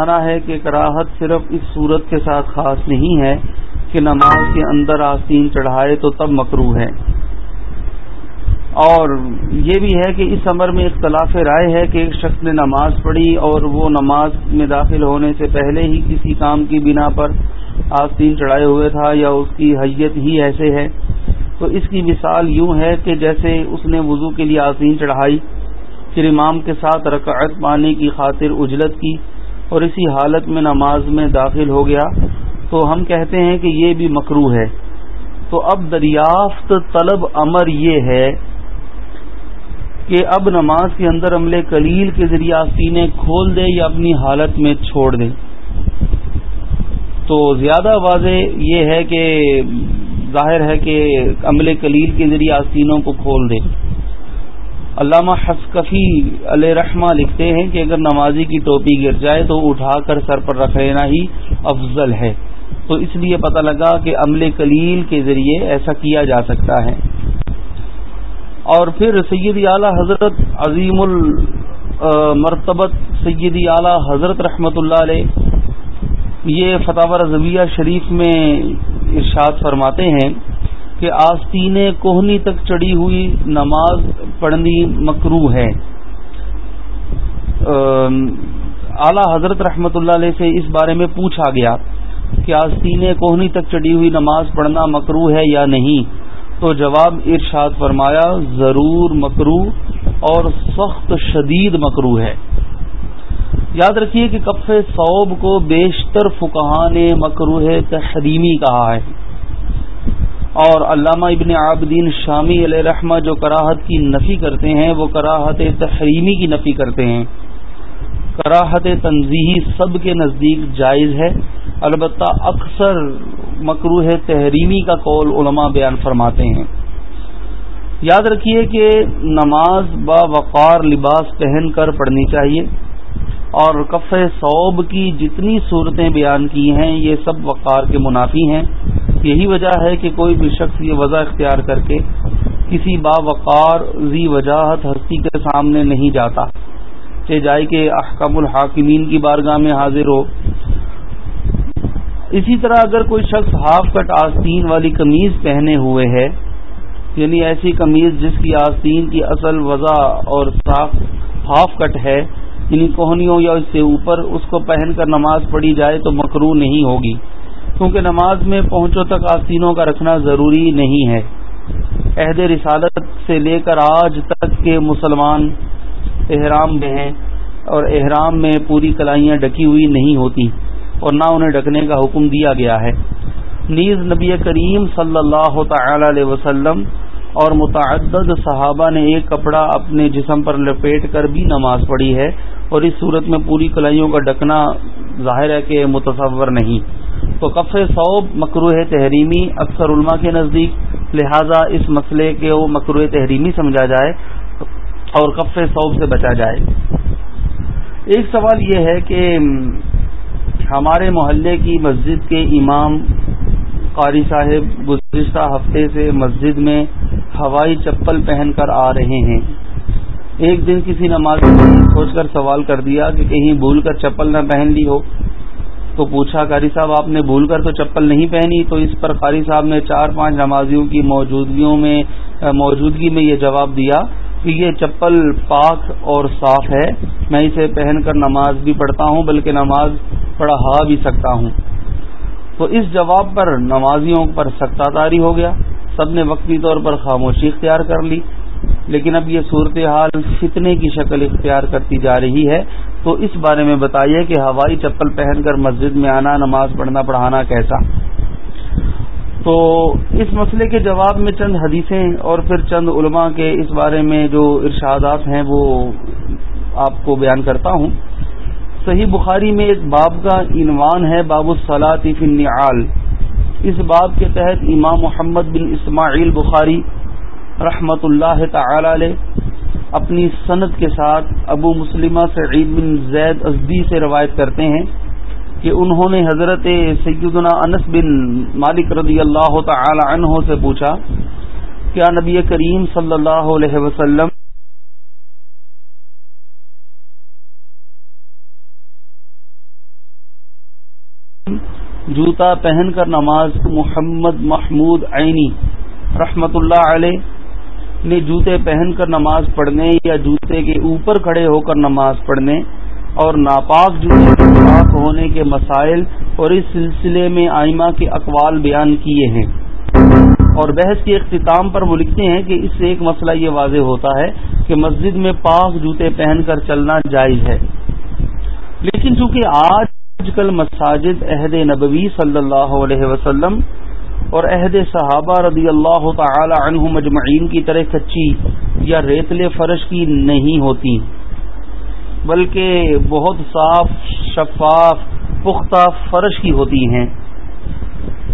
مانا ہے کہ کراہت صرف اس صورت کے ساتھ خاص نہیں ہے کہ نماز کے اندر آستین چڑھائے تو تب مکرو ہے۔ اور یہ بھی ہے کہ اس عمر میں اختلاف رائے ہے کہ ایک شخص نے نماز پڑھی اور وہ نماز میں داخل ہونے سے پہلے ہی کسی کام کی بنا پر آستین چڑھائے ہوئے تھا یا اس کی حیت ہی ایسے ہے۔ تو اس کی مثال یوں ہے کہ جیسے اس نے وضو کے لیے آستین چڑھائی، پھر امام کے ساتھ رکعت پانے کی خاطر اجلت کی اور اسی حالت میں نماز میں داخل ہو گیا، تو ہم کہتے ہیں کہ یہ بھی مکرو ہے۔ تو اب دریافت طلب امر یہ ہے کہ اب نماز کے اندر عمل کلیل کے ذریعے آستینیں کھول دے یا اپنی حالت میں چھوڑ دے تو زیادہ واضح یہ ہے کہ ظاہر ہے کہ عمل کلیل کے ذریعے آستینوں کو کھول دے علامہ حسکفی علیہ رحمہ لکھتے ہیں کہ اگر نمازی کی ٹوپی گر جائے تو اٹھا کر سر پر رکھ لینا ہی افضل ہے۔ تو اس لیے پتہ لگا کہ عمل کلیل کے ذریعے ایسا کیا جا سکتا ہے۔ اور پھر سید اعلی حضرت عظیم المرتبت سید اعلی حضرت رحمت اللہ علیہ یہ فتح رضویہ شریف میں ارشاد فرماتے ہیں کہ آستین کوہنی تک چڑھی ہوئی نماز پڑھنی مکرو ہے۔ اعلی حضرت رحمت اللہ علیہ سے اس بارے میں پوچھا گیا کہ آستین کوہنی تک چڑھی ہوئی نماز پڑھنا مکرو ہے یا نہیں؟ تو جواب ارشاد فرمایا، ضرور مکرو اور سخت شدید مکرو ہے۔ یاد رکھیے کہ کف صوب کو بیشتر فکہ نے مکروح تحریمی کہا ہے۔ اور علامہ ابن عابدین شامی علیہ رحمہ جو کراہت کی نفی کرتے ہیں، وہ کراہت تحریمی کی نفی کرتے ہیں۔ کراہت تنظیحی سب کے نزدیک جائز ہے۔ البتہ اکثر مکروح تحریمی کا قول علماء بیان فرماتے ہیں۔ یاد رکھیے کہ نماز با وقار لباس پہن کر پڑھنی چاہیے۔ اور کف صوب کی جتنی صورتیں بیان کی ہیں، یہ سب وقار کے منافی ہیں۔ یہی وجہ ہے کہ کوئی بھی شخص یہ وضع اختیار کر کے کسی با وقار زی وجاہت ہستی کے سامنے نہیں جاتا، کہ جائے کہ احکم الحاکمین کی بارگاہ میں حاضر ہو۔ اسی طرح اگر کوئی شخص ہاف کٹ آستین والی قمیض پہنے ہوئے ہے یعنی ایسی قمیض جس کی آستین کی اصل وضع اور صاف ہاف کٹ ہے یعنی کوہنیوں یا اس سے اوپر اس کو پہن کر نماز پڑھی جائے تو مکرو نہیں ہوگی۔ کیونکہ نماز میں پہنچوں تک آستینوں کا رکھنا ضروری نہیں ہے۔ عہد رسالت سے لے کر آج تک کے مسلمان احرام میں ہیں اور احرام میں پوری کلائیاں ڈکی ہوئی نہیں ہوتی اور نہ انہیں ڈکنے کا حکم دیا گیا ہے۔ نیز نبی کریم صلی اللہ تعالی علیہ وسلم اور متعدد صحابہ نے ایک کپڑا اپنے جسم پر لپیٹ کر بھی نماز پڑھی ہے اور اس صورت میں پوری کلائیوں کا ڈکنا ظاہر ہے کہ متصور نہیں۔ تو کف صوب مکروح تحریمی اکثر علماء کے نزدیک، لہذا اس مسئلے کے وہ مکروح تحریمی سمجھا جائے اور کف صوب سے بچا جائے۔ ایک سوال یہ ہے کہ ہمارے محلے کی مسجد کے امام قاری صاحب گزشتہ ہفتے سے مسجد میں ہوائی چپل پہن کر آ رہے ہیں۔ ایک دن کسی نماز سوچ کر سوال کر دیا کہ کہیں بھول کر چپل نہ پہن لی ہو۔ تو پوچھا، قاری صاحب، آپ نے بھول کر تو چپل نہیں پہنی؟ تو اس پر قاری صاحب نے چار پانچ نمازیوں کی موجودگیوں میں، موجودگی میں یہ جواب دیا کہ یہ چپل پاک اور صاف ہے۔ میں اسے پہن کر نماز بھی پڑھتا ہوں، بلکہ نماز پڑھا بھی سکتا ہوں۔ تو اس جواب پر نمازیوں پر سختہ تاری ہو گیا۔ سب نے وقتی طور پر خاموشی اختیار کر لی۔ لیکن اب یہ صورتحال فتنے کی شکل اختیار کرتی جا رہی ہے۔ تو اس بارے میں بتائیے کہ ہوائی چپل پہن کر مسجد میں آنا، نماز پڑھنا، پڑھانا کیسا؟ تو اس مسئلے کے جواب میں چند حدیثیں اور پھر چند علماء کے اس بارے میں جو ارشادات ہیں وہ آپ کو بیان کرتا ہوں۔ صحیح بخاری میں ایک باب کا عنوان ہے، باب الصلاطف النعال۔ اس باب کے تحت امام محمد بن اسماعیل بخاری رحمت اللہ تعالی علیہ اپنی صنعت کے ساتھ ابو مسلمہ سعید بن زید ازدی سے روایت کرتے ہیں کہ انہوں نے حضرت سیدنا انس بن مالک رضی اللہ تعالی عنہ سے پوچھا، کیا نبی کریم صلی اللہ علیہ وسلم – جوتا پہن کر نماز محمد محمود عینی رحمت اللہ علیہ نے جوتے پہن کر نماز پڑھنے یا جوتے کے اوپر کھڑے ہو کر نماز پڑھنے اور ناپاک جوتے کے پاک ہونے کے مسائل اور اس سلسلے میں آئمہ کے اقوال بیان کیے ہیں۔ اور بحث کے اختتام پر وہ لکھتے ہیں کہ اس سے ایک مسئلہ یہ واضح ہوتا ہے کہ مسجد میں پاک جوتے پہن کر چلنا جائز ہے۔ لیکن چونکہ آج کل مساجد عہد نبوی صلی اللہ علیہ وسلم اور عہد صحابہ رضی اللہ تعالی عنہ مجمعین کی طرح کچی یا ریتلے فرش کی نہیں ہوتی، بلکہ بہت صاف، شفاف، پختہ فرش کی ہوتی ہیں۔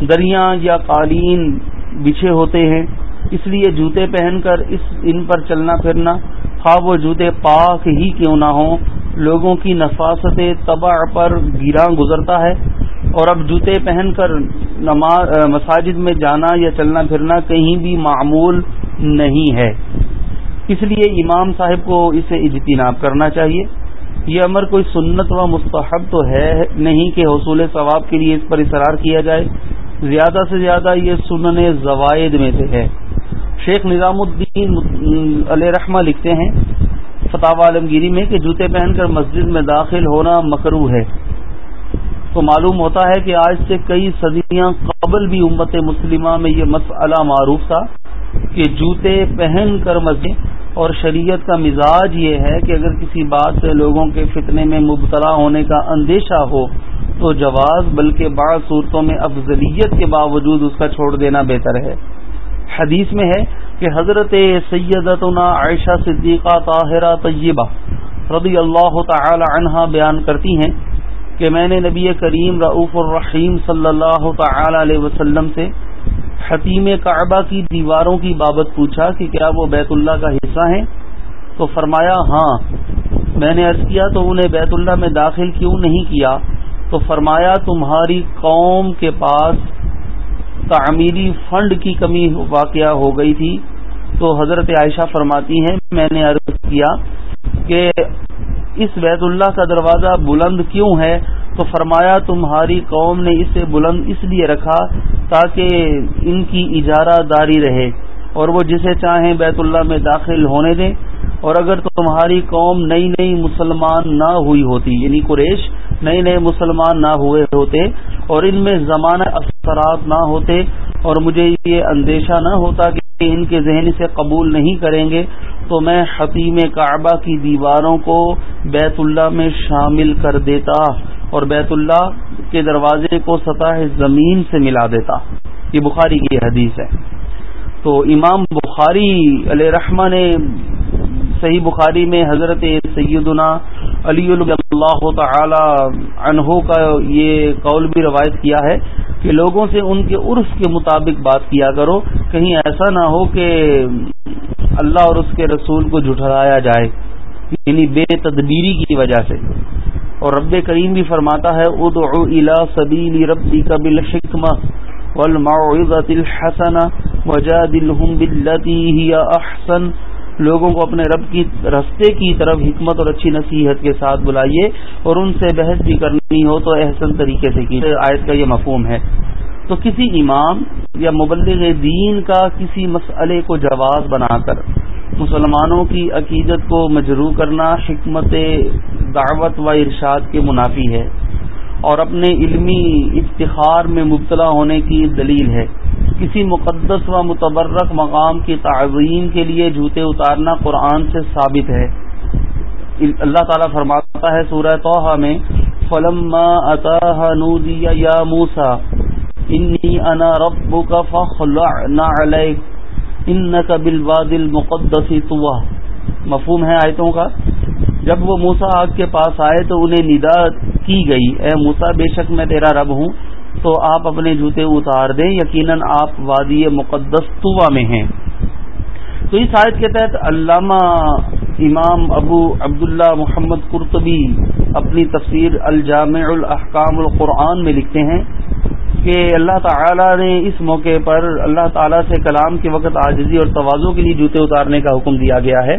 دریا یا قالین بچھے ہوتے ہیں، اس لیے جوتے پہن کر اس ان پر چلنا پھرنا خواب و جوتے پاک ہی کیوں نہ ہوں۔ لوگوں کی نفاست تباہ پر گرا گزرتا ہے۔ اور اب جوتے پہن کر نماز مساجد میں جانا یا چلنا پھرنا کہیں بھی معمول نہیں ہے۔ اس لیے امام صاحب کو اسے اجتناب کرنا چاہیے۔ یہ امر کوئی سنت و مستحب تو ہے نہیں کہ حصول ثواب کے لیے اس پر اصرار کیا جائے۔ زیادہ سے زیادہ یہ سنن زوائد میں سے ہے۔ شیخ نظام الدین علیہ رحمہ لکھتے ہیں فتح عالمگیری میں کہ جوتے پہن کر مسجد میں داخل ہونا مکرو ہے۔ تو معلوم ہوتا ہے کہ آج سے کئی صدیاں قبل بھی امت مسلمہ میں یہ مسئلہ معروف تھا کہ جوتے پہن کر مسجد اور شریعت کا مزاج یہ ہے کہ اگر کسی بات سے لوگوں کے فتنے میں مبتلا ہونے کا اندیشہ ہو تو جواز بلکہ بعض صورتوں میں افضلیت کے باوجود اس کا چھوڑ دینا بہتر ہے۔ حدیث میں ہے کہ حضرت سیدتنا عائشہ صدیقہ طاہرہ طیبہ رضی اللہ تعالی عنہا بیان کرتی ہیں کہ میں نے نبی کریم رعف الرحیم صلی اللہ تعالی علیہ وسلم سے حتیم کعبہ کی دیواروں کی بابت پوچھا کہ کیا وہ بیت اللہ کا حصہ ہیں؟ تو فرمایا ہاں۔ میں نے عرض کیا، تو انہیں بیت اللہ میں داخل کیوں نہیں کیا؟ تو فرمایا، تمہاری قوم کے پاس تعمیری فنڈ کی کمی واقعہ ہو گئی تھی۔ تو حضرت عائشہ فرماتی ہیں، میں نے عرض کیا کہ اس بیت اللہ کا دروازہ بلند کیوں ہے؟ تو فرمایا، تمہاری قوم نے اسے بلند اس لیے رکھا تاکہ ان کی اجارہ داری رہے اور وہ جسے چاہیں بیت اللہ میں داخل ہونے دیں۔ اور اگر تمہاری قوم نئی نئی مسلمان نہ ہوئی ہوتی یعنی قریش نئے نئے مسلمان نہ ہوئے ہوتے اور ان میں زمانہ اثرات نہ ہوتے اور مجھے یہ اندیشہ نہ ہوتا کہ ان کے ذہن سے قبول نہیں کریں گے تو میں حتیم کعبہ کی دیواروں کو بیت اللہ میں شامل کر دیتا اور بیت اللہ کے دروازے کو سطح زمین سے ملا دیتا۔ یہ بخاری کی حدیث ہے۔ تو امام بخاری علیہ رحمہ نے صحیح بخاری میں حضرت سیدنا علی اللہ تعالی عنہ کا یہ قول بھی روایت کیا ہے کہ لوگوں سے ان کے عرف کے مطابق بات کیا کرو۔ کہیں ایسا نہ ہو کہ اللہ اور اس کے رسول کو جھٹلایا جائے یعنی بے تدبیری کی وجہ سے۔ اور رب کریم بھی فرماتا ہے، ادعو الى سبیل ربک بالحکمہ والموعظۃ الحسنہ وجادلهم بالتي هي احسن۔ لوگوں کو اپنے رب کی، رستے کی طرف حکمت اور اچھی نصیحت کے ساتھ بلائیے اور ان سے بحث بھی کرنی ہو تو احسن طریقے سے کی آیت کا یہ مفہوم ہے۔ تو کسی امام یا مبلغ دین کا کسی مسئلے کو جواز بنا کر مسلمانوں کی عقیدت کو مجروح کرنا حکمت دعوت و ارشاد کے منافی ہے اور اپنے علمی افتخار میں مبتلا ہونے کی دلیل ہے۔ کسی مقدس و متبرک مقام کی تعظیم کے لیے جوتے اتارنا قرآن سے ثابت ہے۔ اللہ تعالیٰ فرماتا ہے سورہ توحہ میں فلم یا موسا انی انا ربک فخلعنا علیک انک بالواد المقدس طوا مفہوم ہے آیتوں کا؟ جب وہ موسا آگ کے پاس آئے تو انہیں ندا کی گئی۔ اے موسا بے شک میں تیرا رب ہوں۔ تو آپ اپنے جوتے اتار دیں۔ یقیناً آپ وادی مقدس طوا میں ہیں۔ تو اس آیت کے تحت علامہ امام ابو عبداللہ محمد قرطبی اپنی تفسیر الجامع الاحکام القرآن میں لکھتے ہیں۔ کہ اللہ تعالی نے اس موقع پر اللہ تعالی سے کلام کے وقت عاجزی اور توازوں کے لیے جوتے اتارنے کا حکم دیا گیا ہے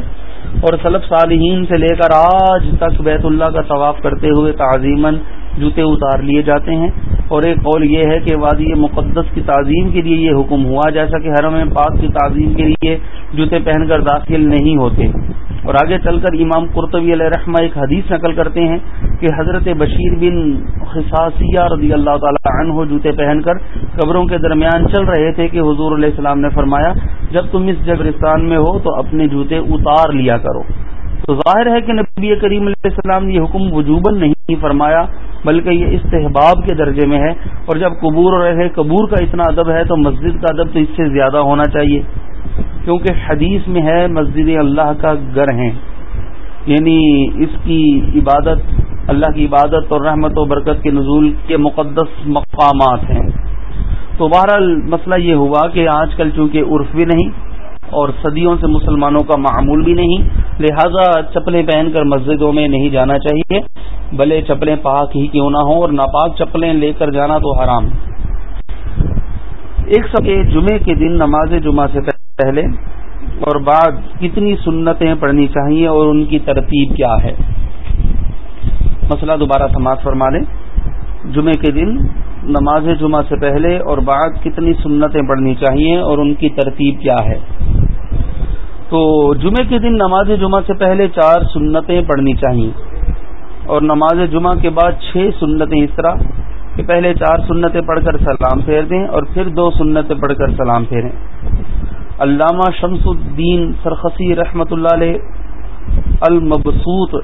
اور سلب صالحین سے لے کر آج تک بیت اللہ کا طواف کرتے ہوئے تعظیمن جوتے اتار لیے جاتے ہیں۔ اور ایک قول یہ ہے کہ وادی مقدس کی تعظیم کے لیے یہ حکم ہوا، جیسا کہ حرم پاک کی تعظیم کے لیے جوتے پہن کر داخل نہیں ہوتے۔ اور آگے چل کر امام قرطبی علیہ رحمہ ایک حدیث نقل کرتے ہیں کہ حضرت بشیر بن خصاصیہ رضی اللہ تعالی عنہ جوتے پہن کر قبروں کے درمیان چل رہے تھے کہ حضور علیہ السلام نے فرمایا، جب تم اس جبرستان میں ہو تو اپنے جوتے اتار لیا کرو۔ تو ظاہر ہے کہ نبی کریم علیہ السلام نے یہ حکم وجوباً نہیں فرمایا، بلکہ یہ استحباب کے درجے میں ہے۔ اور جب قبور رہے قبور کا اتنا ادب ہے تو مسجد کا ادب تو اس سے زیادہ ہونا چاہیے۔ کیونکہ حدیث میں ہے، مسجد اللہ کا گھر ہیں۔ یعنی اس کی عبادت، اللہ کی عبادت اور رحمت و برکت کے نزول کے مقدس مقامات ہیں۔ تو بہرحال مسئلہ یہ ہوا کہ آج کل چونکہ عرف بھی نہیں اور صدیوں سے مسلمانوں کا معمول بھی نہیں، لہذا چپلیں پہن کر مسجدوں میں نہیں جانا چاہیے۔ بھلے چپلیں پاک ہی کیوں نہ ہوں اور ناپاک چپلیں لے کر جانا تو حرام۔ ایک سب جمعے کے دن نماز جمعہ سے پہلے اور بعد کتنی سنتیں پڑھنی چاہیے اور ان کی ترتیب کیا ہے؟ مسئلہ دوبارہ سماعت فرما لیں۔ جمعے کے دن نماز جمعہ سے پہلے اور بعد کتنی سنتیں پڑھنی چاہیے اور ان کی ترتیب کیا ہے؟ تو جمعے کے دن نماز جمعہ سے پہلے چار سنتیں پڑھنی چاہیے اور نماز جمعہ کے بعد چھ سنتیں اس طرح کہ پہلے چار سنتیں پڑھ کر سلام پھیر دیں اور پھر دو سنتیں پڑھ کر سلام پھیریں۔ علامہ شمس الدین سرخسی رحمت اللہ علیہ المبسوط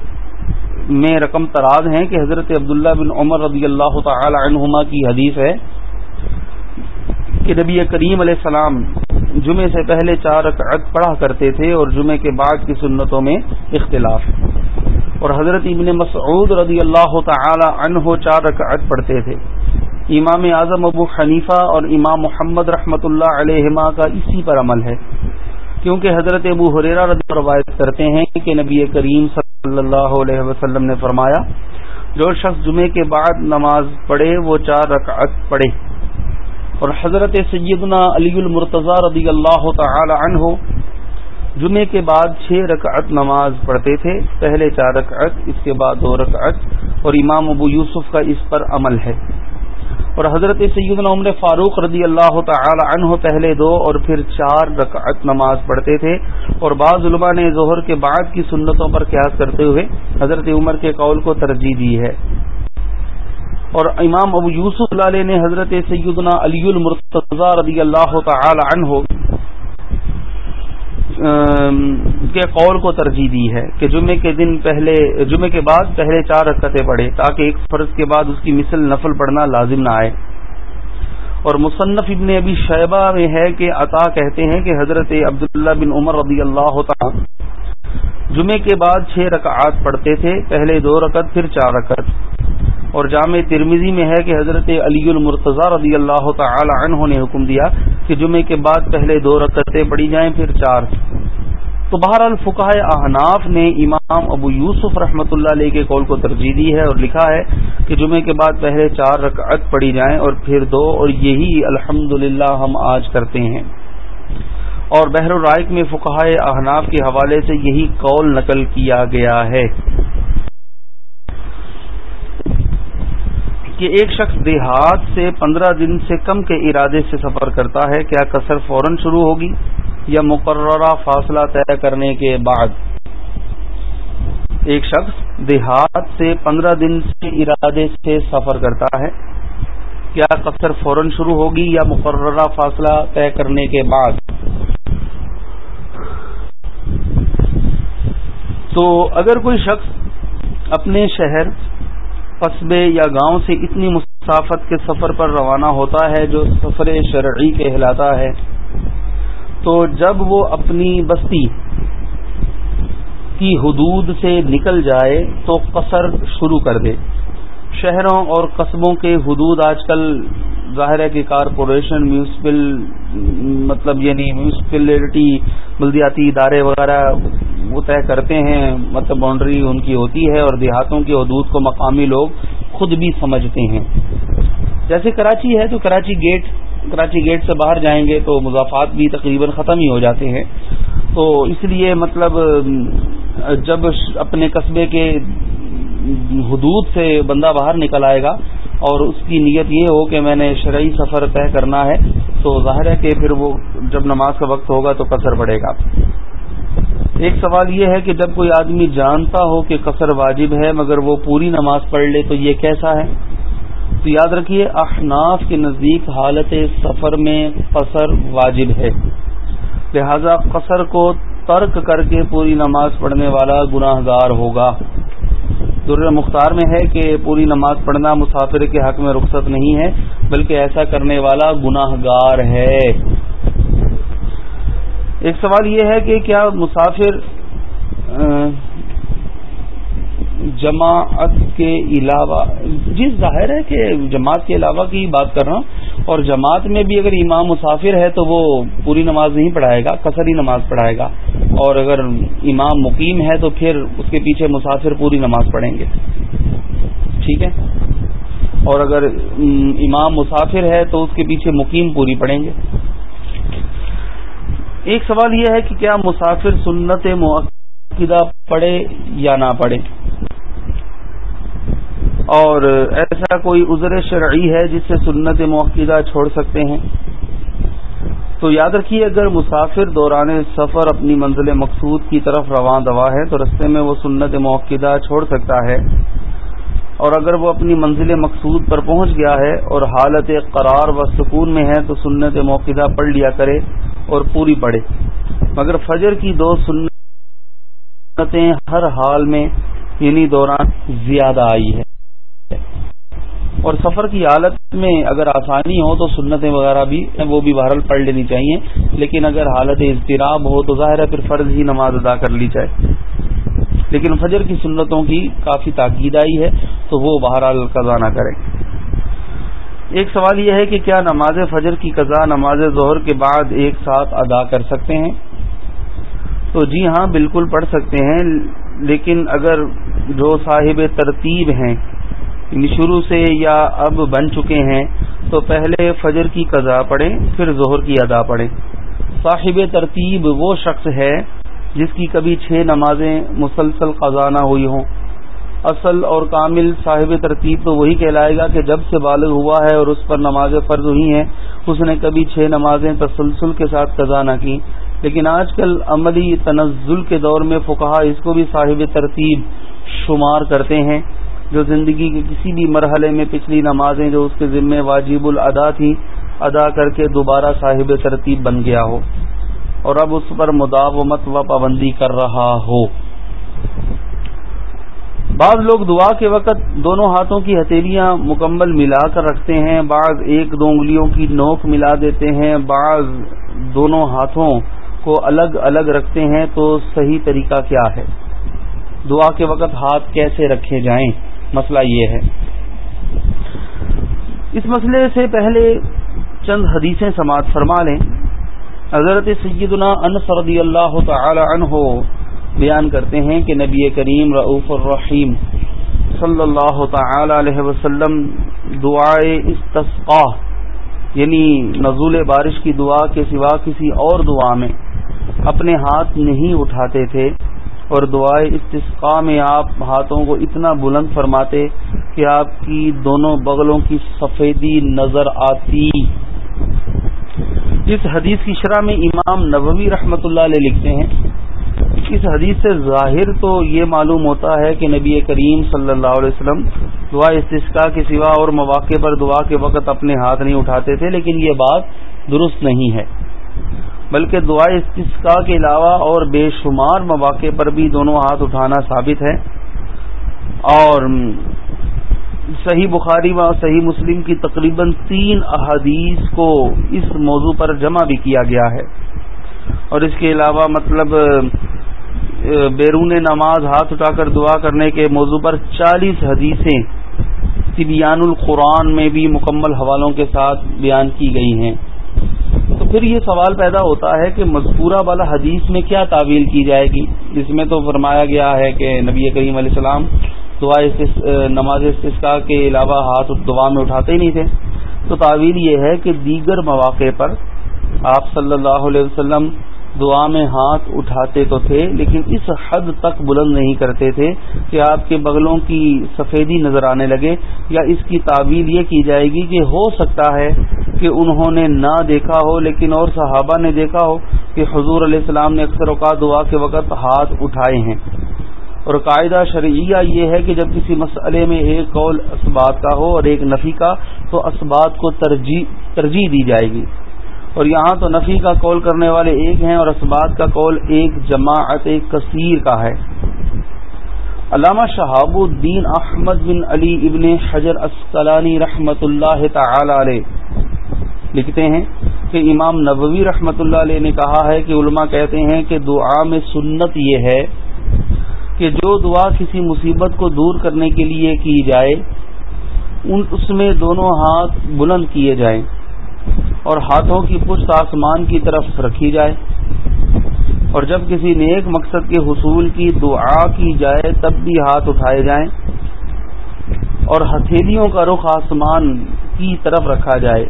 میں رقم تراز ہیں کہ حضرت عبداللہ بن عمر رضی اللہ تعالی عنہما کی حدیث ہے کہ نبی کریم علیہ السلام جمعے سے پہلے چار رکعت پڑھا کرتے تھے اور جمعے کے بعد کی سنتوں میں اختلاف۔ اور حضرت ابن مسعود رضی اللہ تعالی عنہ چار رکعت پڑھتے تھے۔ امام اعظم ابو حنیفہ اور امام محمد رحمۃ اللہ علیہما کا اسی پر عمل ہے۔ کیونکہ حضرت ابو حریرہ رضی روایت کرتے ہیں کہ نبی کریم صلی اللہ علیہ وسلم نے فرمایا، جو شخص جمعے کے بعد نماز پڑھے، وہ چار رکعت پڑھے۔ اور حضرت سیدنا علی المرتضی رضی اللہ تعالی عنہ جمعے کے بعد چھ رکعت نماز پڑھتے تھے۔ پہلے چار رکعت، اس کے بعد دو رکعت اور امام ابو یوسف کا اس پر عمل ہے۔ اور حضرت سیدنا عمر فاروق رضی اللہ تعالی عنہ پہلے دو اور پھر چار رکعت نماز پڑھتے تھے۔ اور بعض علماء نے ظہر کے بعد کی سنتوں پر قیاس کرتے ہوئے حضرت عمر کے قول کو ترجیح دی ہے۔ اور امام ابو یوسف علیہ نے حضرت سیدنا علی المرتضی رضی اللہ تعالی عنہ کے قول کو ترجیح دی ہے کہ جمعے کے دن پہلے جمعے کے بعد پہلے چار رکعتیں پڑھے تاکہ ایک فرض کے بعد اس کی مثل نفل پڑھنا لازم نہ آئے۔ اور مصنف ابن ابی شیبہ میں ہے کہ عطا کہتے ہیں کہ حضرت عبداللہ بن عمر رضی اللہ تعالی جمعے کے بعد چھ رکعات پڑھتے تھے، پہلے دو رکعت، پھر چار رکعت۔ اور جامع ترمیزی میں ہے کہ حضرت علی المرتضی رضی اللہ تعالی عنہ نے حکم دیا کہ جمعے کے بعد پہلے دو رکعتیں پڑھی جائیں، پھر چار۔ تو بہر الفقاء احناف نے امام ابو یوسف رحمۃ اللہ علیہ کے قول کو ترجیح دی ہے اور لکھا ہے کہ جمعے کے بعد پہلے چار رکعت پڑھی جائیں اور پھر دو، اور یہی الحمد ہم آج کرتے ہیں۔ اور بحر الرائق میں فقہ احناف کے حوالے سے یہی قول نقل کیا گیا ہے۔ کہ ایک شخص دیہات سے پندرہ دن سے کم کے ارادے سے سفر کرتا ہے، کیا کثر فوراً شروع ہوگی یا مقررہ فاصلہ طے کرنے کے بعد؟ ایک شخص دیہات سے پندرہ دن سے ارادے سے سفر کرتا ہے، کیا قصر فوراً شروع ہوگی یا مقررہ فاصلہ طے کرنے کے بعد؟ تو اگر کوئی شخص اپنے شہر قصبے یا گاؤں سے اتنی مسافت کے سفر پر روانہ ہوتا ہے جو سفر شرعی کہلاتا ہے۔ تو جب وہ اپنی بستی کی حدود سے نکل جائے تو قصر شروع کر دے۔ شہروں اور قصبوں کے حدود آج کل ظاہر ہے کہ کارپوریشن، میونسپل مطلب یعنی میونسپلٹی بلدیاتی ادارے وغیرہ وہ طے کرتے ہیں مطلب باؤنڈری ان کی ہوتی ہے اور دیہاتوں کی حدود کو مقامی لوگ خود بھی سمجھتے ہیں۔ جیسے کراچی ہے تو کراچی گیٹ کراچی گیٹ سے باہر جائیں گے تو مضافات بھی تقریباً ختم ہی ہو جاتے ہیں۔ تو اس لیے مطلب جب اپنے قصبے کے حدود سے بندہ باہر نکل آئے گا اور اس کی نیت یہ ہو کہ میں نے شرعی سفر طے کرنا ہے، تو ظاہر ہے کہ پھر وہ جب نماز کا وقت ہوگا تو قصر پڑے گا۔ ایک سوال یہ ہے کہ جب کوئی آدمی جانتا ہو کہ قصر واجب ہے مگر وہ پوری نماز پڑھ لے تو یہ کیسا ہے؟ تو یاد رکھیے، احناف کے نزدیک حالت سفر میں قصر واجب ہے۔ لہذا قصر کو ترک کر کے پوری نماز پڑھنے والا گناہ گار ہوگا۔ در مختار میں ہے کہ پوری نماز پڑھنا مسافر کے حق میں رخصت نہیں ہے، بلکہ ایسا کرنے والا گناہ گار ہے۔ ایک سوال یہ ہے کہ کیا مسافر جماعت کے علاوہ جی ظاہر ہے کہ جماعت کے علاوہ کی بات کر رہا ہوں، اور جماعت میں بھی اگر امام مسافر ہے تو وہ پوری نماز نہیں پڑھائے گا کثری نماز پڑھائے گا، اور اگر امام مقیم ہے تو پھر اس کے پیچھے مسافر پوری نماز پڑھیں گے۔ ٹھیک ہے؟ اور اگر امام مسافر ہے تو اس کے پیچھے مقیم پوری پڑھیں گے۔ ایک سوال یہ ہے کہ کیا مسافر سنت معقدہ پڑھے یا نہ پڑھے؟ اور ایسا کوئی عذر شرعی ہے جس سے سنت معقدہ چھوڑ سکتے ہیں؟ تو یاد رکھیے، اگر مسافر دوران سفر اپنی منزل مقصود کی طرف رواں دوا ہے تو رستے میں وہ سنت معقدہ چھوڑ سکتا ہے، اور اگر وہ اپنی منزل مقصود پر پہنچ گیا ہے اور حالت قرار و سکون میں ہے تو سنت موقع پڑھ لیا کرے۔ اور پوری پڑھے مگر فجر کی دو سنتیں ہر حال میں یعنی دوران زیادہ آئی ہے۔ اور سفر کی حالت میں اگر آسانی ہو تو سنتیں وغیرہ بھی وہ بھی بہرحال پڑھ لینی چاہیے، لیکن اگر حالت اضطراب ہو تو ظاہر ہے پھر فرض ہی نماز ادا کر لی جائے۔ لیکن فجر کی سنتوں کی کافی تاکید آئی ہے تو وہ بہرحال قضا نہ کریں۔ ایک سوال یہ ہے کہ کیا نماز فجر کی قضا نماز ظہر کے بعد ایک ساتھ ادا کر سکتے ہیں؟ تو جی ہاں بالکل پڑھ سکتے ہیں، لیکن اگر جو صاحب ترتیب ہیں یعنی شروع سے یا اب بن چکے ہیں، تو پہلے فجر کی قضا پڑھیں، پھر ظہر کی ادا پڑھیں۔ صاحب ترتیب وہ شخص ہے جس کی کبھی چھ نمازیں مسلسل قضا نہ ہوئی ہوں۔ اصل اور کامل صاحب ترتیب تو وہی کہلائے گا کہ جب سے بالغ ہوا ہے اور اس پر نماز فرض ہوئی ہیں، اس نے کبھی چھ نمازیں تسلسل کے ساتھ قضا نہ کی۔ لیکن آج کل عملی تنزل کے دور میں فکہ اس کو بھی صاحب ترتیب شمار کرتے ہیں۔ جو زندگی کے کسی بھی مرحلے میں پچھلی نمازیں جو اس کے ذمے واجب الادا تھی، ادا کر کے دوبارہ صاحب ترتیب بن گیا ہو۔ اور اب اس پر مداومت و پابندی کر رہا ہو۔ بعض لوگ دعا کے وقت دونوں ہاتھوں کی ہتھیلیاں مکمل ملا کر رکھتے ہیں، بعض ایک دو انگلیوں کی نوک ملا دیتے ہیں، بعض دونوں ہاتھوں کو الگ الگ رکھتے ہیں تو صحیح طریقہ کیا ہے؟ دعا کے وقت ہاتھ کیسے رکھے جائیں؟ مسئلہ یہ ہے۔ اس مسئلے سے پہلے چند حدیثیں سماعت فرما لیں۔ حضرت سیدنا انس رضی اللہ تعالی عنہ بیان کرتے ہیں کہ نبی کریم رعف الرحیم صلی اللہ تعالی علیہ وسلم دعائے استسقا یعنی نزول بارش کی دعا کے سوا کسی اور دعا میں اپنے ہاتھ نہیں اٹھاتے تھے اور دعائے استسقا میں آپ ہاتھوں کو اتنا بلند فرماتے کہ آپ کی دونوں بغلوں کی سفیدی نظر آتی۔ اس حدیث کی شرح میں امام نبوی رحمۃ اللہ علیہ لکھتے ہیں اس حدیث سے ظاہر تو یہ معلوم ہوتا ہے کہ نبی کریم صلی اللہ علیہ وسلم دعا استسقا کے سوا اور مواقع پر دعا کے وقت اپنے ہاتھ نہیں اٹھاتے تھے، لیکن یہ بات درست نہیں ہے۔ بلکہ دعا استسقا کے علاوہ اور بے شمار مواقع پر بھی دونوں ہاتھ اٹھانا ثابت ہے۔ اور صحیح بخاری و صحیح مسلم کی تقریباً تین احادیث کو اس موضوع پر جمع بھی کیا گیا ہے۔ اور اس کے علاوہ مطلب بیرون نماز ہاتھ اٹھا کر دعا کرنے کے موضوع پر چالیس حدیثیں طبیان القرآن میں بھی مکمل حوالوں کے ساتھ بیان کی گئی ہیں۔ تو پھر یہ سوال پیدا ہوتا ہے کہ مذکورہ والا حدیث میں کیا تعویل کی جائے گی؟ اس میں تو فرمایا گیا ہے کہ نبی کریم علیہ السلام دعا نماز استسقاء کے علاوہ ہاتھ دعا میں اٹھاتے ہی نہیں تھے۔ تو تعویل یہ ہے کہ دیگر مواقع پر آپ صلی اللہ علیہ وسلم دعا میں ہاتھ اٹھاتے تو تھے، لیکن اس حد تک بلند نہیں کرتے تھے کہ آپ کے بغلوں کی سفیدی نظر آنے لگے یا اس کی تعبیر یہ کی جائے گی کہ ہو سکتا ہے کہ انہوں نے نہ دیکھا ہو، لیکن اور صحابہ نے دیکھا ہو کہ حضور علیہ السلام نے اکثر اوقات دعا کے وقت ہاتھ اٹھائے ہیں۔ اور قاعدہ شرعیہ یہ ہے کہ جب کسی مسئلے میں ایک قول اسبات کا ہو اور ایک نفی کا، تو اسبات کو ترجیح دی جائے گی۔ اور یہاں تو نفی کا قول کرنے والے ایک ہیں اور اسبات کا قول ایک جماعت کثیر کا ہے۔ علامہ شہاب الدین احمد بن علی ابن حجر اسکلانی رحمت اللہ تعالی علیہ لکھتے ہیں کہ امام نبوی رحمت اللہ علیہ نے کہا ہے کہ علماء کہتے ہیں کہ دعا میں سنت یہ ہے کہ جو دعا کسی مصیبت کو دور کرنے کے لیے کی جائے اس میں دونوں ہاتھ بلند کیے جائیں۔ اور ہاتھوں کی پشت آسمان کی طرف رکھی جائے۔ اور جب کسی نیک مقصد کے حصول کی دعا کی جائے، تب بھی ہاتھ اٹھائے جائیں۔ اور ہتھیلیوں کا رخ آسمان کی طرف رکھا جائے۔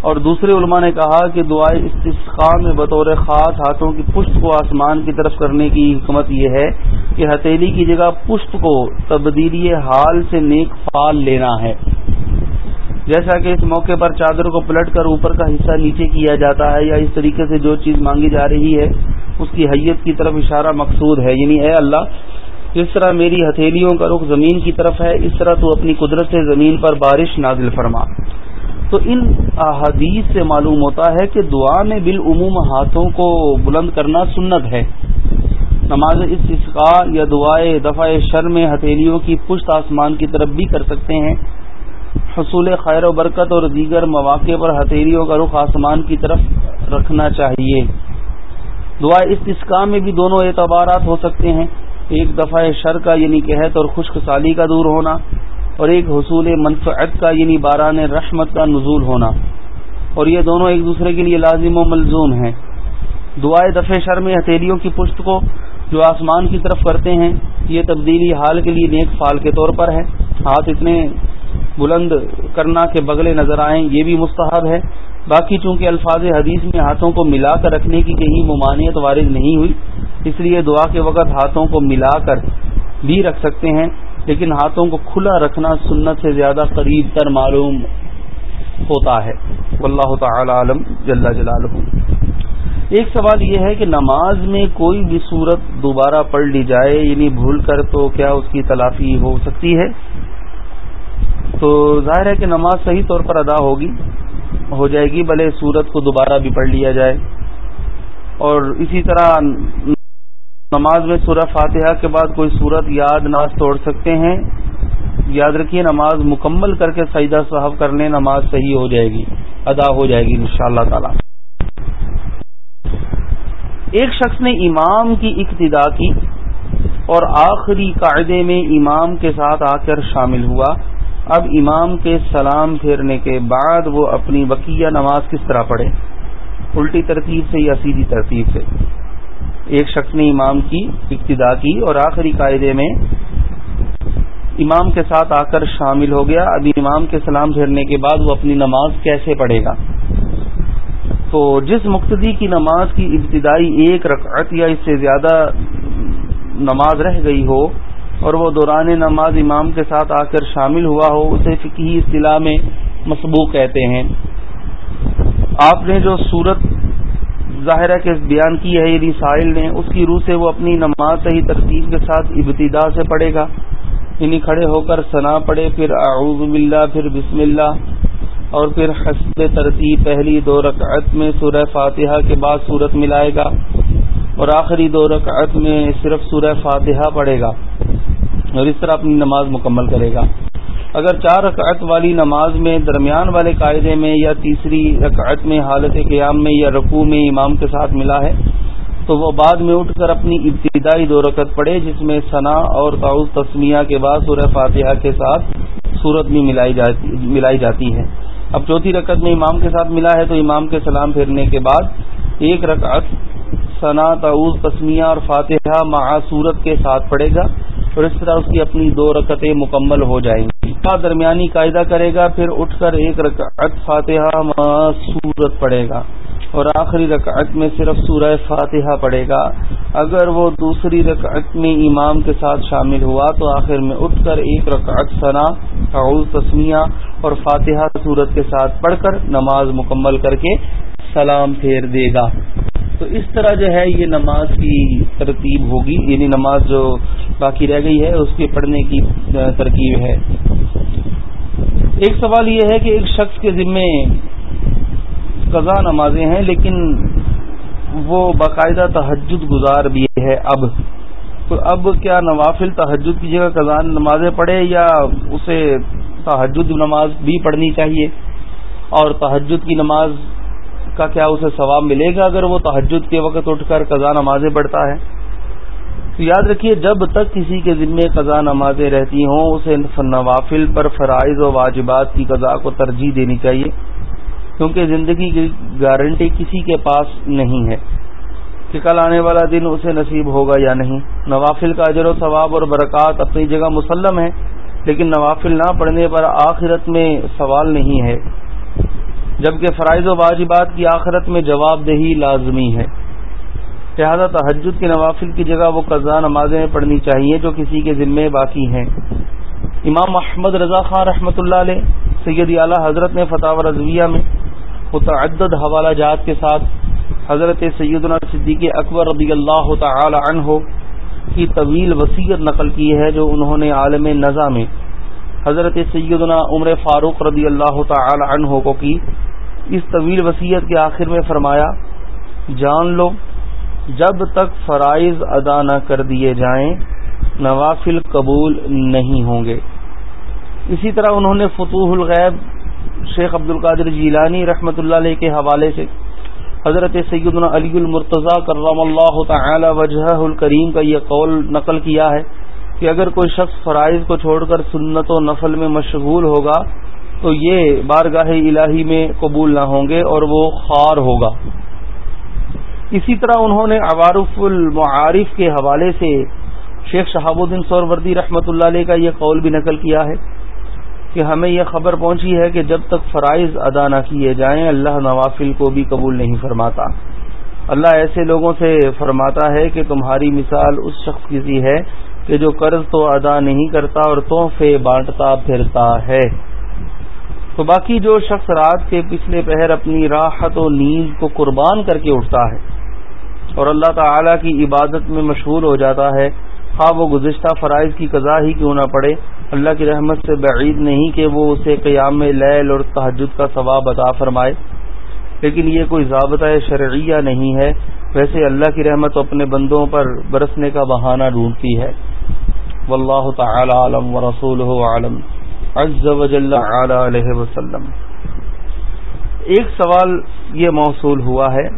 اور دوسرے علماء نے کہا کہ دعائیں استثقاء میں بطور خاص ہاتھوں کی پشت کو آسمان کی طرف کرنے کی حکمت یہ ہے کہ ہتھیلی کی جگہ پشت کو تبدیلی حال سے نیک فال لینا ہے۔ جیسا کہ اس موقع پر چادر کو پلٹ کر اوپر کا حصہ نیچے کیا جاتا ہے یا اس طریقے سے جو چیز مانگی جا رہی ہے، اس کی حیت کی طرف اشارہ مقصود ہے۔ یعنی اے اللہ، جس طرح میری ہتھیلیوں کا رخ زمین کی طرف ہے، اس طرح تو اپنی قدرت سے زمین پر بارش نازل فرما۔ تو ان احادیث سے معلوم ہوتا ہے کہ دعا میں بالعموم ہاتھوں کو بلند کرنا سنت ہے۔ نماز استثقاء یا دعائے دفاع شر میں ہتھیلیوں کی پشت آسمان کی طرف بھی کر سکتے ہیں۔ حصول خیر و برکت اور دیگر مواقع پر ہتھیلیوں کا رخ آسمان کی طرف رکھنا چاہیے۔ دعا استثقاء میں بھی دونوں اعتبارات ہو سکتے ہیں۔ ایک دفعہ شر کا یعنی قحط اور خشک سالی کا دور ہونا اور ایک حصول منفعت کا یعنی باران رحمت کا نزول ہونا۔ اور یہ دونوں ایک دوسرے کے لیے لازم و ملزوم ہیں۔ دعائے دفع شر میں ہتھیلیوں کی پشت کو جو آسمان کی طرف کرتے ہیں، یہ تبدیلی حال کے لیے نیک فال کے طور پر ہے۔ ہاتھ اتنے بلند کرنا کے بغلے نظر آئیں، یہ بھی مستحب ہے۔ باقی چونکہ الفاظ حدیث میں ہاتھوں کو ملا کر رکھنے کی کہیں ممانعت وارد نہیں ہوئی، اس لیے دعا کے وقت ہاتھوں کو ملا کر بھی رکھ سکتے ہیں، لیکن ہاتھوں کو کھلا رکھنا سنت سے زیادہ قریب تر معلوم ہوتا ہے۔ واللہ تعالی عالم، جل جلالہ۔ ایک سوال یہ ہے کہ نماز میں کوئی بھی صورت دوبارہ پڑھ لی جائے یعنی بھول کر تو کیا اس کی تلافی ہو سکتی ہے؟ تو ظاہر ہے کہ نماز صحیح طور پر ادا ہوگی، ہو جائے گی، بھلے سورت کو دوبارہ بھی پڑھ لیا جائے۔ اور اسی طرح نماز میں سورہ فاتحہ کے بعد کوئی صورت یاد ناز توڑ سکتے ہیں۔ یاد رکھیے، نماز مکمل کر کے سجدہ صاحب کر لیں، نماز صحیح ہو جائے گی، ادا ہو جائے گی ان شاء اللہ تعالی۔ ایک شخص نے امام کی اقتدا کی اور آخری قاعدے میں امام کے ساتھ آ کر شامل ہوا۔ اب امام کے سلام پھیرنے کے بعد وہ اپنی وکیہ نماز کس طرح پڑھے؟ الٹی ترتیب سے یا سیدھی ترتیب سے؟ ایک شخص نے امام کی ابتدا کی اور آخری قاعدے میں امام کے ساتھ آ کر شامل ہو گیا۔ اب امام کے سلام پھیرنے کے بعد وہ اپنی نماز کیسے پڑھے گا؟ تو جس مقتدی کی نماز کی ابتدائی ایک رکعت یا اس سے زیادہ نماز رہ گئی ہو اور وہ دوران نماز امام کے ساتھ آ کر شامل ہوا ہو، اسے فکی اصطلاح میں مسبوق کہتے ہیں۔ آپ نے جو صورت ظاہرہ کے بیان کی ہے یعنی ساحل نے اس کی روح سے وہ اپنی نماز صحیح ترتیب کے ساتھ ابتدا سے پڑھے گا۔ یعنی کھڑے ہو کر ثنا پڑھے، پھر اعوذ باللہ، پھر بسم اللہ، اور پھر حسب ترتیب پہلی دو رکعت میں سورہ فاتحہ کے بعد صورت ملائے گا۔ اور آخری دو رکعت میں صرف سورہ فاتحہ پڑھے گا اور اس طرح اپنی نماز مکمل کرے گا۔ اگر چار رکعت والی نماز میں درمیان والے قاعدے میں یا تیسری رکعت میں حالت قیام میں یا رقو میں امام کے ساتھ ملا ہے، تو وہ بعد میں اٹھ کر اپنی ابتدائی دو رکعت پڑھے، جس میں ثنا اور تعاؤ تسمیہ کے بعد سورہ فاتحہ کے ساتھ صورت بھی ملائی جاتی ہے۔ اب چوتھی رکعت میں امام کے ساتھ ملا ہے، تو امام کے سلام پھیرنے کے بعد ایک رکعت ثنا تعوض تسمیہ اور فاتحہ معصورت کے ساتھ پڑھے گا اور اس طرح اس کی اپنی دو رکعتیں مکمل ہو جائیں گی۔ درمیانی قاعدہ کرے گا، پھر اٹھ کر ایک رکعت فاتحہ سورت پڑے گا اور آخری رکعت میں صرف سورہ فاتحہ پڑھے گا۔ اگر وہ دوسری رکعت میں امام کے ساتھ شامل ہوا تو آخر میں اٹھ کر ایک رکعت ثنا تعوذ تسمیہ اور فاتحہ صورت کے ساتھ پڑھ کر نماز مکمل کر کے سلام پھیر دے گا۔ تو اس طرح جو ہے یہ نماز کی ترتیب ہوگی یعنی نماز جو باقی رہ گئی ہے، اس کے پڑھنے کی ترکیب ہے۔ ایک سوال یہ ہے کہ ایک شخص کے ذمے قضا نمازیں ہیں، لیکن وہ باقاعدہ تحجد گزار بھی ہے اب۔ تو اب کیا نوافل تحجد کی جگہ قضا نمازیں پڑھے یا اسے تحجد نماز بھی پڑھنی چاہیے؟ اور تحجد کی نماز کا کیا اسے ثواب ملے گا اگر وہ تحجد کے وقت اٹھ کر قضا نمازیں پڑھتا ہے؟ تو یاد رکھیے، جب تک کسی کے ذمے قضا نمازیں رہتی ہوں، اسے نوافل پر فرائض و واجبات کی قضا کو ترجیح دینی چاہیے، کیونکہ زندگی کی گارنٹی کسی کے پاس نہیں ہے کہ کل آنے والا دن اسے نصیب ہوگا یا نہیں۔ نوافل کا اجر و ثواب اور برکات اپنی جگہ مسلم ہے لیکن نوافل نہ پڑھنے پر آخرت میں سوال نہیں ہے۔ جبکہ فرائض و واجبات کی آخرت میں جواب دہی لازمی ہے۔ لہذا تحجد کے نوافل کی جگہ وہ قضا نمازیں پڑھنی چاہیے جو کسی کے ذمے باقی ہیں۔ امام محمد رضا خان رحمۃ اللہ علیہ، سید اعلی حضرت نے فتح رضویہ میں متعدد حوالہ جات کے ساتھ حضرت سیدنا صدیق اکبر رضی اللہ تعالی عنہ کی طویل وسیعت نقل کی ہے جو انہوں نے عالم نظا میں حضرت سیدنا عمر فاروق رضی اللہ تعالی عنہ کو کی۔ اس طویل وسیعت کے آخر میں فرمایا، جان لو، جب تک فرائض ادا نہ کر دیے جائیں، نوافل قبول نہیں ہوں گے۔ اسی طرح انہوں نے فتوح الغیب، شیخ عبد القادر جیلانی رحمۃ اللہ علیہ کے حوالے سے حضرت سیدنا علی المرتضی کرم اللہ تعالی وجہ الکریم کا یہ قول نقل کیا ہے۔ کہ اگر کوئی شخص فرائض کو چھوڑ کر سنت و نفل میں مشغول ہوگا تو یہ بارگاہ الہی میں قبول نہ ہوں گے اور وہ خار ہوگا۔ اسی طرح انہوں نے عوارف المعارف کے حوالے سے شیخ شہاب الدین سور وردی رحمۃ اللہ علیہ کا یہ قول بھی نقل کیا ہے کہ ہمیں یہ خبر پہنچی ہے کہ جب تک فرائض ادا نہ کیے جائیں، اللہ نوافل کو بھی قبول نہیں فرماتا۔ اللہ ایسے لوگوں سے فرماتا ہے کہ تمہاری مثال اس شخص کی سی ہے کہ جو قرض تو ادا نہیں کرتا اور تحفے بانٹتا پھرتا ہے۔ تو باقی جو شخص رات کے پچھلے پہر اپنی راحت و نیند کو قربان کر کے اٹھتا ہے اور اللہ تعالی کی عبادت میں مشہور ہو جاتا ہے، خواہ وہ گزشتہ فرائض کی قضا ہی کیوں نہ پڑے۔ اللہ کی رحمت سے بعید نہیں کہ وہ اسے قیام لیل اور تحجد کا ثواب عطا فرمائے۔ لیکن یہ کوئی ضابطہ شرعیہ نہیں ہے۔ ویسے اللہ کی رحمت اپنے بندوں پر برسنے کا بہانہ ڈھونڈتی ہے۔ واللہ تعالی عالم و رسول عالم عز و جل علیہ وسلم۔ ایک سوال یہ موصول ہوا ہے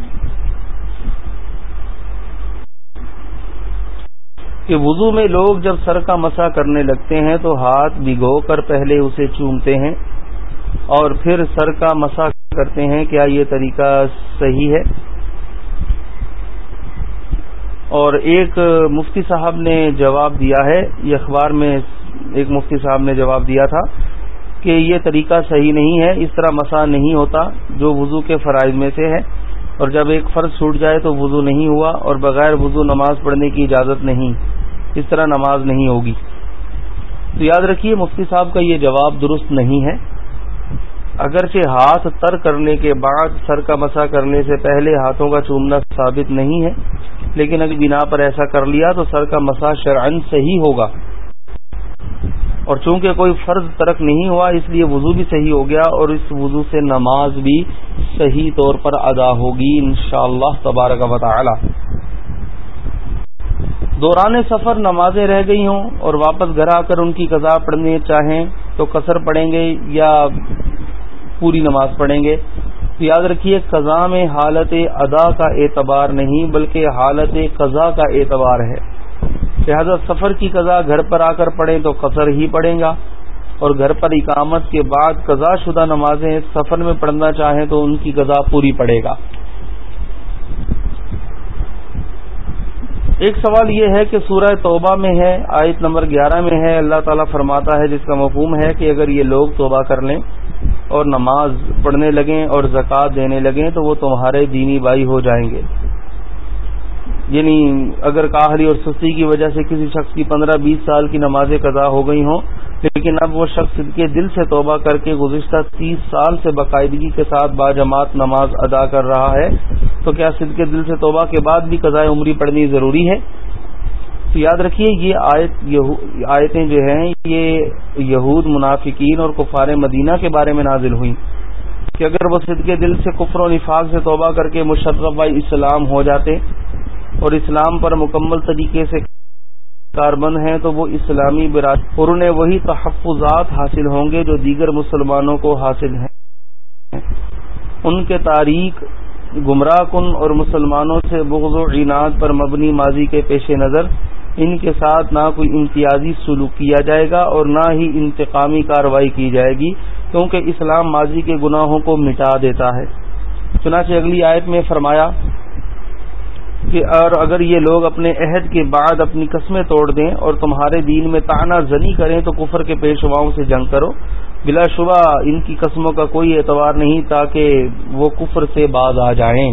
کہ وضو میں لوگ جب سر کا مسا کرنے لگتے ہیں تو ہاتھ بھگو کر پہلے اسے چومتے ہیں اور پھر سر کا مسا کرتے ہیں۔ کیا یہ طریقہ صحیح ہے؟ اور ایک مفتی صاحب نے جواب دیا ہے، یہ اخبار میں ایک مفتی صاحب نے جواب دیا تھا کہ یہ طریقہ صحیح نہیں ہے، اس طرح مسا نہیں ہوتا جو وضو کے فرائض میں سے ہے۔ اور جب ایک فرض چھوٹ جائے تو وضو نہیں ہوا اور بغیر وضو نماز پڑھنے کی اجازت نہیں، اس طرح نماز نہیں ہوگی۔ تو یاد رکھیے، مفتی صاحب کا یہ جواب درست نہیں ہے۔ اگرچہ ہاتھ تر کرنے کے بعد سر کا مسا کرنے سے پہلے ہاتھوں کا چومنا ثابت نہیں ہے لیکن اگر بنا پر ایسا کر لیا تو سر کا مسا شرعن صحیح ہوگا۔ اور چونکہ کوئی فرض ترک نہیں ہوا، اس لیے وضو بھی صحیح ہو گیا اور اس وضو سے نماز بھی صحیح طور پر ادا ہوگی انشاءاللہ تبارک و تعالی۔ دوران سفر نمازیں رہ گئی ہوں اور واپس گھر آ کر ان کی قضا پڑھنے چاہیں تو قصر پڑھیں گے یا پوری نماز پڑھیں گے۔ یاد رکھیے قضا میں حالت ادا کا اعتبار نہیں، بلکہ حالت قضا کا اعتبار ہے۔ لہذا سفر کی قضا گھر پر آ کر پڑھیں تو قصر ہی پڑھیں گا۔ اور گھر پر اقامت کے بعد قضا شدہ نمازیں سفر میں پڑھنا چاہیں تو ان کی قضا پوری پڑے گا۔ ایک سوال یہ ہے کہ سورہ توبہ میں ہے، آیت نمبر گیارہ میں ہے، اللہ تعالیٰ فرماتا ہے، جس کا مفہوم ہے کہ اگر یہ لوگ توبہ کر لیں اور نماز پڑھنے لگیں اور زکوٰۃ دینے لگیں تو وہ تمہارے دینی بھائی ہو جائیں گے۔ یعنی اگر کاہلی اور سستی کی وجہ سے کسی شخص کی پندرہ بیس سال کی نمازیں قضا ہو گئی ہوں، لیکن اب وہ شخص کے دل سے توبہ کر کے گزشتہ تیس سال سے باقاعدگی کے ساتھ باجماعت نماز ادا کر رہا ہے، تو کیا صد کے دل سے توبہ کے بعد بھی قضاء عمری پڑھنی ضروری ہے؟ تو یاد رکھیے، یہ آیت آیتیں جو ہیں، یہ یہود، منافقین اور کفار مدینہ کے بارے میں نازل ہوئیں۔ کہ اگر وہ صد کے دل سے کفر و نفاق سے توبہ کر کے مشرف اسلام ہو جاتے اور اسلام پر مکمل طریقے سے کاربند ہیں، تو وہ اسلامی براد اور انہیں وہی تحفظات حاصل ہوں گے جو دیگر مسلمانوں کو حاصل ہیں۔ ان کے تاریخ گمراہ کن اور مسلمانوں سے بغض و عناد پر مبنی ماضی کے پیش نظر ان کے ساتھ نہ کوئی امتیازی سلوک کیا جائے گا اور نہ ہی انتقامی کارروائی کی جائے گی، کیونکہ اسلام ماضی کے گناہوں کو مٹا دیتا ہے۔ چنانچہ اگلی آیت میں فرمایا کہ اور اگر یہ لوگ اپنے عہد کے بعد اپنی قسمیں توڑ دیں اور تمہارے دین میں تانا زنی کریں تو کفر کے پیشواؤں سے جنگ کرو۔ بلا شبہ ان کی قسموں کا کوئی اعتبار نہیں تاکہ وہ کفر سے باز آ جائیں۔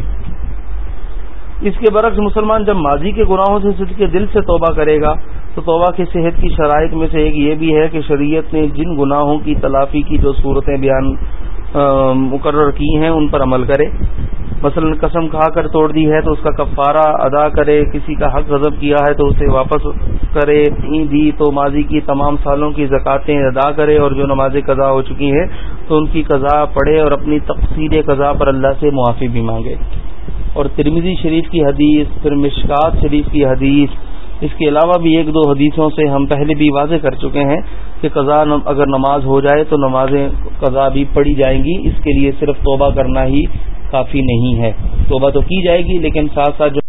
اس کے برعکس مسلمان جب ماضی کے گناہوں سے صد کے دل سے توبہ کرے گا، تو توبہ کی صحت کی شرائط میں سے ایک یہ بھی ہے کہ شریعت نے جن گناہوں کی تلافی کی جو صورتیں بیان مقرر کی ہیں، ان پر عمل کرے۔ مثلا قسم کھا کر توڑ دی ہے تو اس کا کفارہ ادا کرے، کسی کا حق غضب کیا ہے تو اسے واپس کرے دی تو ماضی کی تمام سالوں کی زکاتیں ادا کرے اور جو نمازیں قضا ہو چکی ہیں تو ان کی قضا پڑھے اور اپنی تقسیر قضا پر اللہ سے معافی بھی مانگے۔ اور ترمیزی شریف کی حدیث، پھر مشکات شریف کی حدیث۔ اس کے علاوہ بھی ایک دو حدیثوں سے ہم پہلے بھی واضح کر چکے ہیں کہ قضا اگر نماز ہو جائے تو نمازیں قضا بھی پڑھی جائیں گی۔ اس کے لیے صرف توبہ کرنا ہی کافی نہیں ہے۔ توبہ تو کی جائے گی، لیکن ساتھ ساتھ جو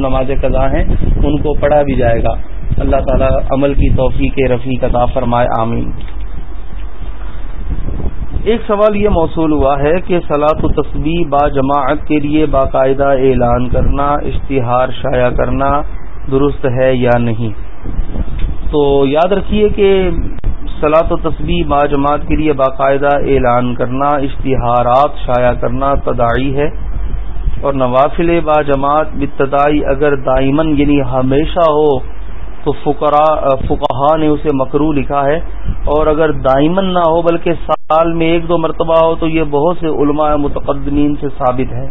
نماز قضا ہیں، ان کو پڑھا بھی جائے گا۔ اللہ تعالی عمل کی توفیق رفیع عطا فرمائے، آمین۔ ایک سوال یہ موصول ہوا ہے کہ سلاط و تصویر با جماعت کے لیے باقاعدہ اعلان کرنا، اشتہار شائع کرنا درست ہے یا نہیں؟ تو یاد رکھیے کہ سلاط و تصویر با جماعت کے لیے باقاعدہ اعلان کرنا، اشتہارات شائع کرنا تدائی ہے اور نوافل با جماعت ابتدائی اگر دائمن یعنی ہمیشہ ہو تو فقہا نے اسے مکرو لکھا ہے۔ اور اگر دائمن نہ ہو بلکہ سال میں ایک دو مرتبہ ہو تو یہ بہت سے علماء متقدمین سے ثابت ہے۔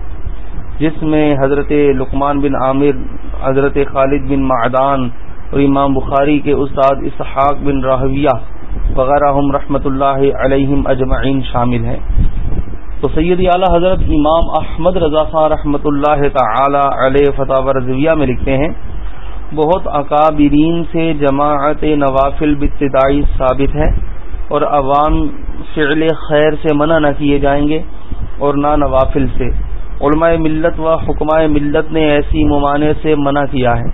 جس میں حضرت لقمان بن عامر، حضرت خالد بن معدان اور امام بخاری کے استاد اسحاق بن راہویہ وغیرہ رحمۃ اللہ علیہم اجمعین شامل ہیں۔ تو سید اعلی حضرت امام احمد رضا خان رحمۃ اللہ تعالی علیہ فتح رضویہ میں لکھتے ہیں۔ بہت اکابرین سے جماعت نوافل بتدائی ثابت ہے اور عوام فعل خیر سے منع نہ کیے جائیں گے اور نہ نوافل سے۔ علماء ملت و حکمائے ملت نے ایسی ممانع سے منع کیا ہے۔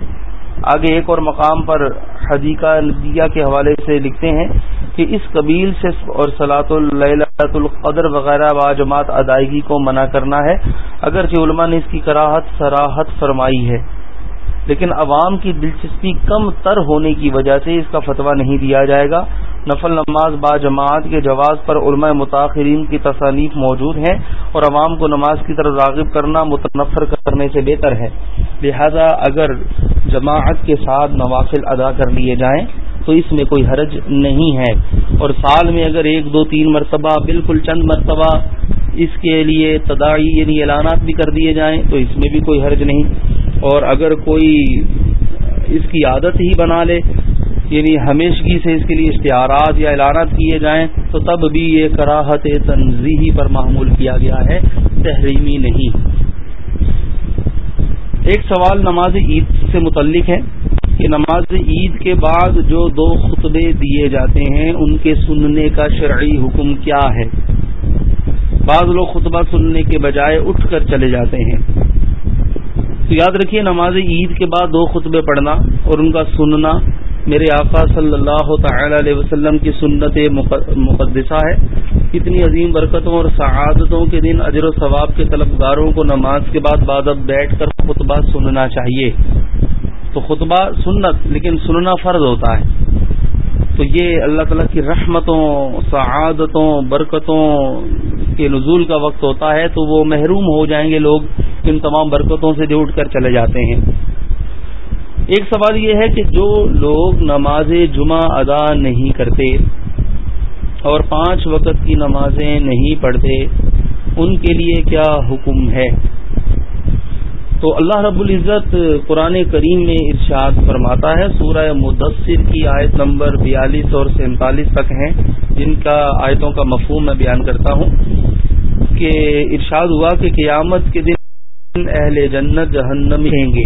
آگے ایک اور مقام پر حدیقہ ندیہ کے حوالے سے لکھتے ہیں کہ اس قبیل سے اور سلاۃ اللیلۃ القدر وغیرہ واجمات ادائیگی کو منع کرنا ہے، اگرچہ علماء نے اس کی کراہت سراحت فرمائی ہے۔ لیکن عوام کی دلچسپی کم تر ہونے کی وجہ سے اس کا فتویٰ نہیں دیا جائے گا۔ نفل نماز با جماعت کے جواز پر علماء متاثرین کی تصانیف موجود ہیں اور عوام کو نماز کی طرف راغب کرنا متنفر کرنے سے بہتر ہے۔ لہذا اگر جماعت کے ساتھ نوافل ادا کر لیے جائیں تو اس میں کوئی حرج نہیں ہے۔ اور سال میں اگر ایک، دو، تین مرتبہ، بالکل چند مرتبہ اس کے لیے تدائی یعنی اعلانات بھی کر دیے جائیں تو اس میں بھی کوئی حرج نہیں۔ اور اگر کوئی اس کی عادت ہی بنا لے یعنی ہمیشگی سے اس کے لیے اشتہارات یا اعلانات کیے جائیں، تو تب بھی یہ کراہت تنظیحی پر معمول کیا گیا ہے، تحریمی نہیں۔ ایک سوال نماز عید سے متعلق ہے کہ نماز عید کے بعد جو دو خطبے دیے جاتے ہیں، ان کے سننے کا شرعی حکم کیا ہے؟ بعض لوگ خطبہ سننے کے بجائے اٹھ کر چلے جاتے ہیں۔ تو یاد رکھیے نماز عید کے بعد دو خطبے پڑھنا اور ان کا سننا میرے آقا صلی اللہ تعالی علیہ وسلم کی سنت مقدسہ ہے۔ اتنی عظیم برکتوں اور سعادتوں کے دن اجر و ثواب کے طلبگاروں کو نماز کے بعد بعد اب بیٹھ کر خطبہ سننا چاہیے۔ تو خطبہ سنت، لیکن سننا فرض ہوتا ہے۔ تو یہ اللہ تعالیٰ کی رحمتوں، سعادتوں، برکتوں کے نزول کا وقت ہوتا ہے تو وہ محروم ہو جائیں گے لوگ۔ ان تمام برکتوں سے جو اٹھ کر چلے جاتے ہیں۔ ایک سوال یہ ہے کہ جو لوگ نماز جمعہ ادا نہیں کرتے اور پانچ وقت کی نمازیں نہیں پڑھتے، ان کے لیے کیا حکم ہے؟ تو اللہ رب العزت قرآن کریم میں ارشاد فرماتا ہے، سورہ مدثر کی آیت نمبر بیالیس اور سینتالیس تک ہیں۔ جن کا آیتوں کا مفہوم میں بیان کرتا ہوں کہ ارشاد ہوا کہ قیامت کے دن اہل جنت جہنم کہیں گے۔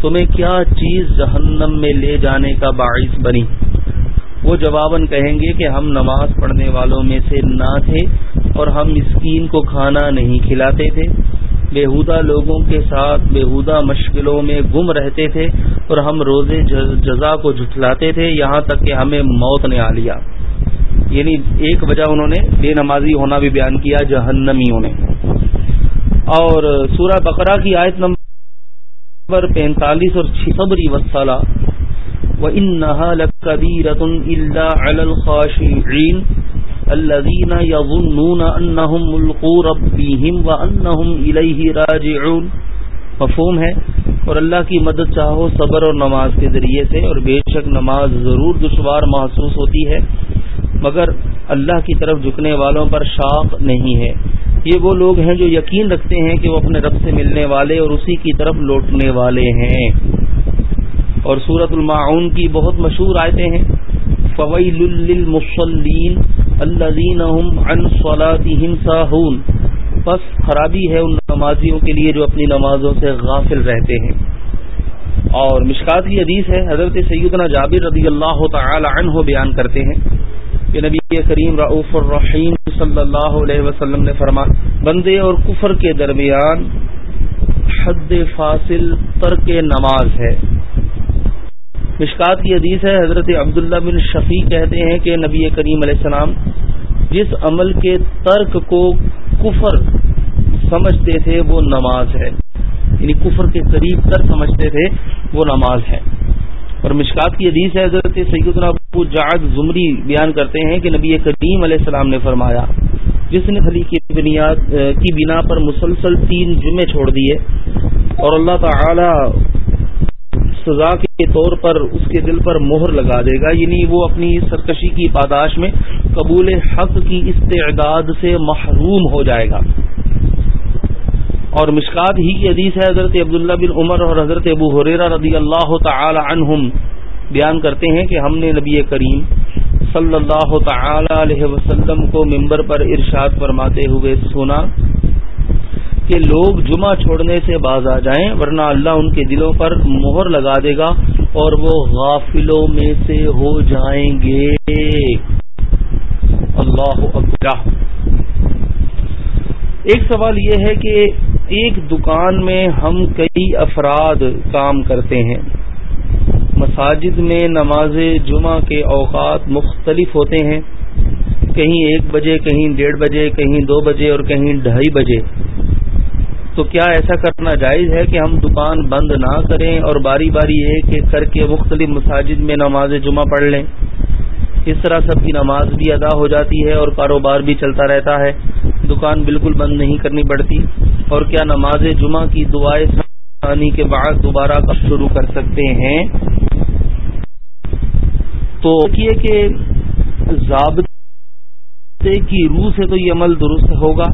تمہیں کیا چیز جہنم میں لے جانے کا باعث بنی؟ وہ جواباً کہیں گے کہ ہم نماز پڑھنے والوں میں سے نہ تھے اور ہم مسکین کو کھانا نہیں کھلاتے تھے۔ بےحودہ لوگوں کے ساتھ بےحودہ مشکلوں میں گم رہتے تھے اور ہم روز جزا کو جھٹلاتے تھے۔ یہاں تک کہ ہمیں موت نے آ لیا۔ یعنی ایک وجہ انہوں نے بے نمازی ہونا بھی بیان کیا، جہنمیوں نے۔ اور سورہ بقرہ کی آیت نمبر پینتالیس اور چھبری وسالہ و ان نہا لکبی رتن اللہ الخاشعین الذين يظنون انهم ملقوا ربهم وانهم اليه راجعون۔ مفہوم ہے۔ اور اللہ کی مدد چاہو صبر اور نماز کے ذریعے سے، اور بے شک نماز ضرور دشوار محسوس ہوتی ہے۔ مگر اللہ کی طرف جھکنے والوں پر شاق نہیں ہے۔ یہ وہ لوگ ہیں جو یقین رکھتے ہیں کہ وہ اپنے رب سے ملنے والے اور اسی کی طرف لوٹنے والے ہیں۔ اور سورت المعون کی بہت مشہور آیتیں ہیں۔ فویل للمصلین الذین هم عن صلاتهم ساہون بس خرابی ہے ان نمازیوں کے لیے جو اپنی نمازوں سے غافل رہتے ہیں۔ اور مشکات کی حدیث ہے، حضرت سیدنا جابر رضی اللہ تعالی عنہ بیان کرتے ہیں۔ کہ نبی کریم رعوف الرحیم صلی اللہ علیہ وسلم نے فرما بندے اور کفر کے درمیان حد فاصل ترک نماز ہے۔ مشکات کی حدیث ہے، حضرت عبداللہ بن شفیع کہتے ہیں کہ نبی کریم علیہ السلام جس عمل کے ترک کو کفر سمجھتے تھے، وہ نماز ہے۔ یعنی کفر کے قریب تر سمجھتے تھے، وہ نماز ہے۔ اور مشکات کی حدیث ہے، حضرت سیدنا ابو جعد زمری بیان کرتے ہیں کہ نبی کریم علیہ السلام نے فرمایا، جس نے خلی کی بنیاد کی بنا پر مسلسل تین جمعے چھوڑ دیے اور اللہ تعالی سزا کے طور پر اس کے دل پر مہر لگا دے گا یعنی وہ اپنی سرکشی کی پاداش میں قبول حق کی استعداد سے محروم ہو جائے گا۔ اور مشکات ہی کی حدیث ہے، حضرت عبداللہ بن عمر اور حضرت ابو حریرہ رضی اللہ تعالی عنہم بیان کرتے ہیں کہ ہم نے نبی کریم صلی اللہ تعالی علیہ وسلم کو ممبر پر ارشاد فرماتے ہوئے سنا کہ لوگ جمعہ چھوڑنے سے باز آ جائیں، ورنہ اللہ ان کے دلوں پر مہر لگا دے گا اور وہ غافلوں میں سے ہو جائیں گے۔ اللہ اکبر۔ ایک سوال یہ ہے کہ ایک دکان میں ہم کئی افراد کام کرتے ہیں۔ مساجد میں نماز جمعہ کے اوقات مختلف ہوتے ہیں۔ کہیں ایک بجے، کہیں ڈیڑھ بجے، کہیں دو بجے اور کہیں ڈھائی بجے۔ تو کیا ایسا کرنا جائز ہے کہ ہم دکان بند نہ کریں اور باری باری ایک ایک کر کے مختلف مساجد میں نماز جمعہ پڑھ لیں؟ اس طرح سب کی نماز بھی ادا ہو جاتی ہے اور کاروبار بھی چلتا رہتا ہے۔ دکان بالکل بند نہیں کرنی پڑتی اور کیا نماز جمعہ کی دعائیں ثانی کے بعد دوبارہ کب شروع کر سکتے ہیں؟ تو یہ کہ ضابطے کی روح سے تو یہ عمل درست ہوگا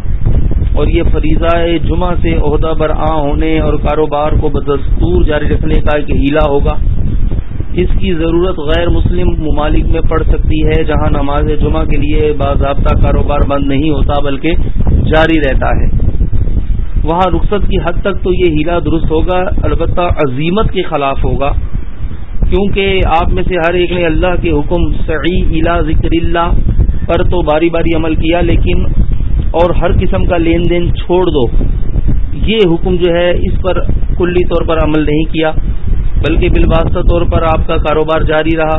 اور یہ فریضہ جمعہ سے عہدہ برآں ہونے اور کاروبار کو بدستور جاری رکھنے کا ایک ہیلا ہوگا۔ اس کی ضرورت غیر مسلم ممالک میں پڑ سکتی ہے، جہاں نماز جمعہ کے لیے باضابطہ کاروبار بند نہیں ہوتا، بلکہ جاری رہتا ہے۔ وہاں رخصت کی حد تک تو یہ ہیلا درست ہوگا، البتہ عظیمت کے خلاف ہوگا۔ کیونکہ آپ میں سے ہر ایک نے اللہ کے حکم سعی الا ذکر اللہ پر تو باری باری عمل کیا، لیکن اور ہر قسم کا لین دین چھوڑ دو۔ یہ حکم جو ہے، اس پر کلی طور پر عمل نہیں کیا۔ بلکہ بالواسطہ طور پر آپ کا کاروبار جاری رہا۔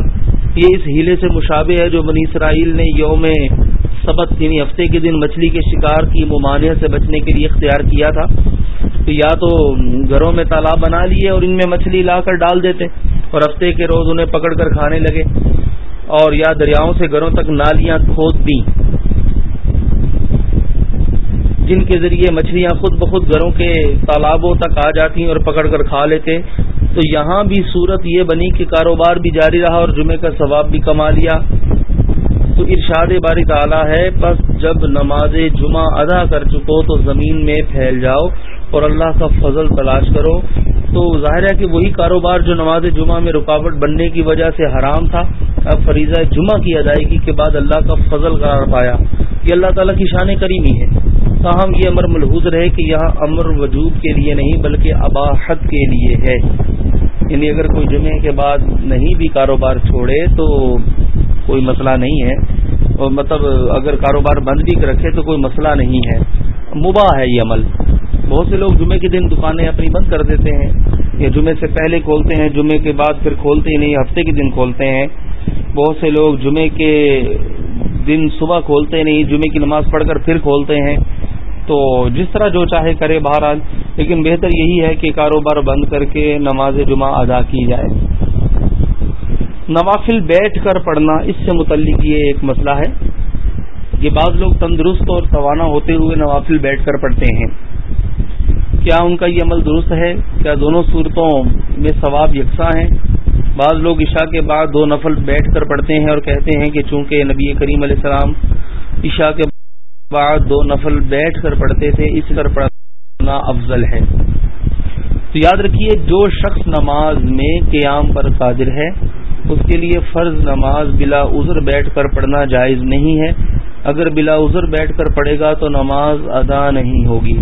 یہ اس ہیلے سے مشابہ ہے جو بنی اسرائیل نے یوم سبت یعنی ہفتے کے دن مچھلی کے شکار کی ممانعت سے بچنے کے لیے اختیار کیا تھا۔ تو یا تو گھروں میں تالاب بنا لیے اور ان میں مچھلی لا کر ڈال دیتے اور ہفتے کے روز انہیں پکڑ کر کھانے لگے اور یا دریاؤں سے گھروں تک نالیاں کھود دیں۔ جن کے ذریعے مچھلیاں خود بخود گھروں کے تالابوں تک آ جاتی اور پکڑ کر کھا لیتے تو یہاں بھی صورت یہ بنی کہ کاروبار بھی جاری رہا اور جمعے کا ثواب بھی کما لیا۔ تو ارشاد باری تعالیٰ ہے، بس جب نماز جمعہ ادا کر چکو تو زمین میں پھیل جاؤ اور اللہ کا فضل تلاش کرو۔ تو ظاہر ہے کہ وہی کاروبار جو نماز جمعہ میں رکاوٹ بننے کی وجہ سے حرام تھا، اب فریضہ جمعہ کی ادائیگی کے بعد اللہ کا فضل قرار پایا۔ یہ اللہ تعالیٰ کی شان کریمی ہے۔ تاہم یہ امر ملحوظ رہے کہ یہاں امر وجوب کے لیے نہیں بلکہ اباحت کے لیے ہے۔ یعنی اگر کوئی جمعے کے بعد نہیں بھی کاروبار چھوڑے تو کوئی مسئلہ نہیں ہے۔ اور مطلب اگر کاروبار بند بھی رکھے تو کوئی مسئلہ نہیں ہے۔ مباح ہے یہ عمل۔ بہت سے لوگ جمعے کے دن دکانیں اپنی بند کر دیتے ہیں یا جمعے سے پہلے کھولتے ہیں، جمعے کے بعد پھر کھولتے ہی نہیں، ہفتے کے دن کھولتے ہیں۔ بہت سے لوگ جمعے کے دن صبح کھولتے نہیں، جمعے کی نماز پڑھ کر پھر کھولتے ہیں۔ تو جس طرح جو چاہے کرے بہرحال، لیکن بہتر یہی ہے کہ کاروبار بند کر کے نماز جمعہ ادا کی جائے۔ نوافل بیٹھ کر پڑھنا اس سے متعلق یہ ایک مسئلہ ہے۔ کہ بعض لوگ تندرست اور توانا ہوتے ہوئے نوافل بیٹھ کر پڑھتے ہیں۔ کیا ان کا یہ عمل درست ہے؟ کیا دونوں صورتوں میں ثواب یکساں ہیں؟ بعض لوگ عشاء کے بعد دو نفل بیٹھ کر پڑھتے ہیں اور کہتے ہیں کہ چونکہ نبی کریم علیہ السلام عشاء کے بعد دو نفل بیٹھ کر پڑھتے تھے، اس کر پڑھنا افضل ہے۔ تو یاد رکھیے، جو شخص نماز میں قیام پر قادر ہے، اس کے لیے فرض نماز بلا عذر بیٹھ کر پڑھنا جائز نہیں ہے۔ اگر بلا عذر بیٹھ کر پڑھے گا تو نماز ادا نہیں ہوگی۔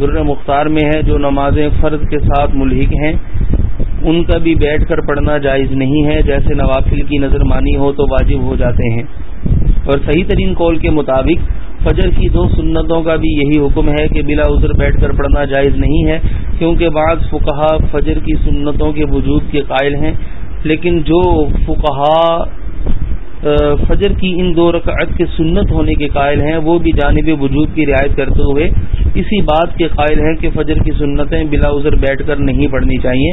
در مختار میں ہے، جو نمازیں فرض کے ساتھ ملحق ہیں، ان کا بھی بیٹھ کر پڑھنا جائز نہیں ہے۔ جیسے نوافل کی نظر مانی ہو تو واجب ہو جاتے ہیں۔ اور صحیح ترین قول کے مطابق فجر کی دو سنتوں کا بھی یہی حکم ہے کہ بلا عذر بیٹھ کر پڑھنا جائز نہیں ہے، کیونکہ بعض فقہا فجر کی سنتوں کے وجود کے قائل ہیں۔ لیکن جو فقہا فجر کی ان دو رکعت کے سنت ہونے کے قائل ہیں، وہ بھی جانب وجود کی رعایت کرتے ہوئے اسی بات کے قائل ہیں کہ فجر کی سنتیں بلا عذر بیٹھ کر نہیں پڑھنی چاہیے۔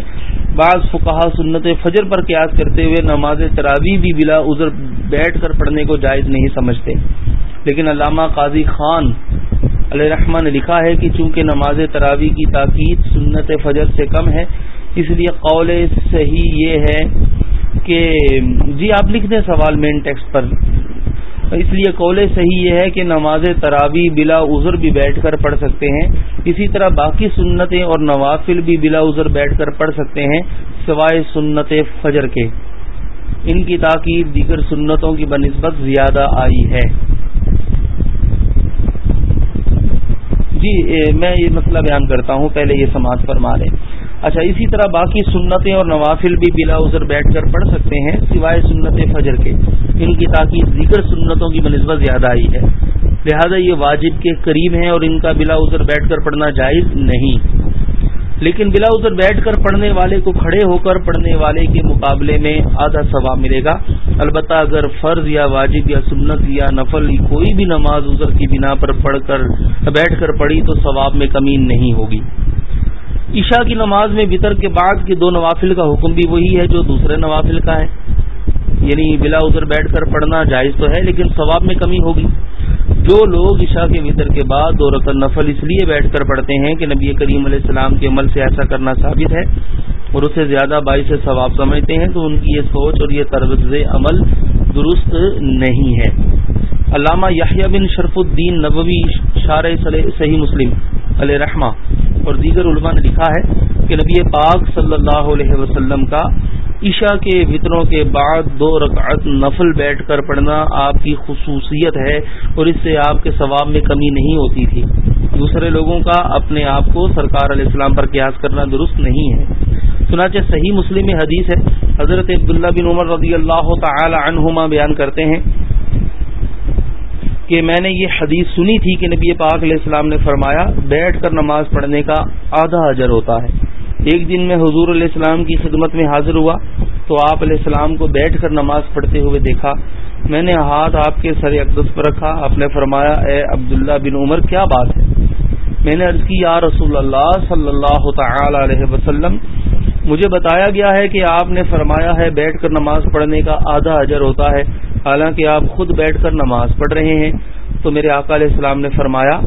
بعض فقہا سنت فجر پر قیاس کرتے ہوئے نماز تراوی بھی بلا عذر بیٹھ کر پڑھنے کو جائز نہیں سمجھتے۔ لیکن علامہ قاضی خان علیہ رحمٰ نے لکھا ہے کہ چونکہ نماز تراوی کی تاکید سنت فجر سے کم ہے، اس لیے قول صحیح یہ ہے کہ جی آپ لکھ دیں سوال مین ٹیکسٹ پر۔ اس لیے قول صحیح یہ ہے کہ نماز تراوی بلا عذر بھی بیٹھ کر پڑھ سکتے ہیں۔ اسی طرح باقی سنتیں اور نوافل بھی بلا عذر بیٹھ کر پڑھ سکتے ہیں، سوائے سنت فجر کے۔ ان کی تاکید دیگر سنتوں کی بنسبت زیادہ آئی ہے۔ جی میں یہ مسئلہ بیان کرتا ہوں، پہلے یہ سماعت فرما لیں۔ اچھا اسی طرح باقی سنتیں اور نوافل بھی بلا عذر بیٹھ کر پڑھ سکتے ہیں، سوائے سنت فجر کے۔ ان کی تاکید دیگر سنتوں کی بنسبت زیادہ آئی ہے۔ لہذا یہ واجب کے قریب ہیں اور ان کا بلا عذر بیٹھ کر پڑھنا جائز نہیں۔ لیکن بلا عذر بیٹھ کر پڑھنے والے کو کھڑے ہو کر پڑھنے والے کے مقابلے میں آدھا ثواب ملے گا۔ البتہ اگر فرض یا واجب یا سنت یا نفل کوئی بھی نماز عذر کی بنا پر پڑھ کر بیٹھ کر پڑھی تو ثواب میں کمی نہیں ہوگی۔ عشاء کی نماز میں وطر کے بعد کے دو نوافل کا حکم بھی وہی ہے جو دوسرے نوافل کا ہے۔ یعنی بلا ادھر بیٹھ کر پڑھنا جائز تو ہے لیکن ثواب میں کمی ہوگی۔ جو لوگ عشاء کے وطر کے بعد دو رقم نفل اس لیے بیٹھ کر پڑھتے ہیں کہ نبی کریم علیہ السلام کے عمل سے ایسا کرنا ثابت ہے اور اسے زیادہ باعث ثواب سمجھتے ہیں تو ان کی یہ سوچ اور یہ طرز عمل درست نہیں ہے۔ علامہ یاہیا بن شرف الدین نبوی شار صحیح مسلم علیہ رحمہ اور دیگر علماء نے لکھا ہے کہ نبی پاک صلی اللہ علیہ وسلم کا عشاء کے وطروں کے بعد دو رکعت نفل بیٹھ کر پڑھنا آپ کی خصوصیت ہے اور اس سے آپ کے ثواب میں کمی نہیں ہوتی تھی۔ دوسرے لوگوں کا اپنے آپ کو سرکار علیہ السلام پر قیاس کرنا درست نہیں ہے۔ سنانچہ صحیح مسلم حدیث ہے، حضرت عبداللہ بن عمر رضی اللہ تعالی عنہما بیان کرتے ہیں کہ میں نے یہ حدیث سنی تھی کہ نبی پاک علیہ السلام نے فرمایا، بیٹھ کر نماز پڑھنے کا آدھا اجر ہوتا ہے۔ ایک دن میں حضور علیہ السلام کی خدمت میں حاضر ہوا تو آپ علیہ السلام کو بیٹھ کر نماز پڑھتے ہوئے دیکھا۔ میں نے ہاتھ آپ کے سر اقدس پر رکھا۔ آپ نے فرمایا، اے عبداللہ بن عمر، کیا بات ہے؟ میں نے عرض کی، یا رسول اللہ صلی اللہ تعالی علیہ وسلم، مجھے بتایا گیا ہے کہ آپ نے فرمایا ہے، بیٹھ کر نماز پڑھنے کا آدھا اجر ہوتا ہے۔ حالانکہ آپ خود بیٹھ کر نماز پڑھ رہے ہیں۔ تو میرے آقا علیہ السلام نے فرمایا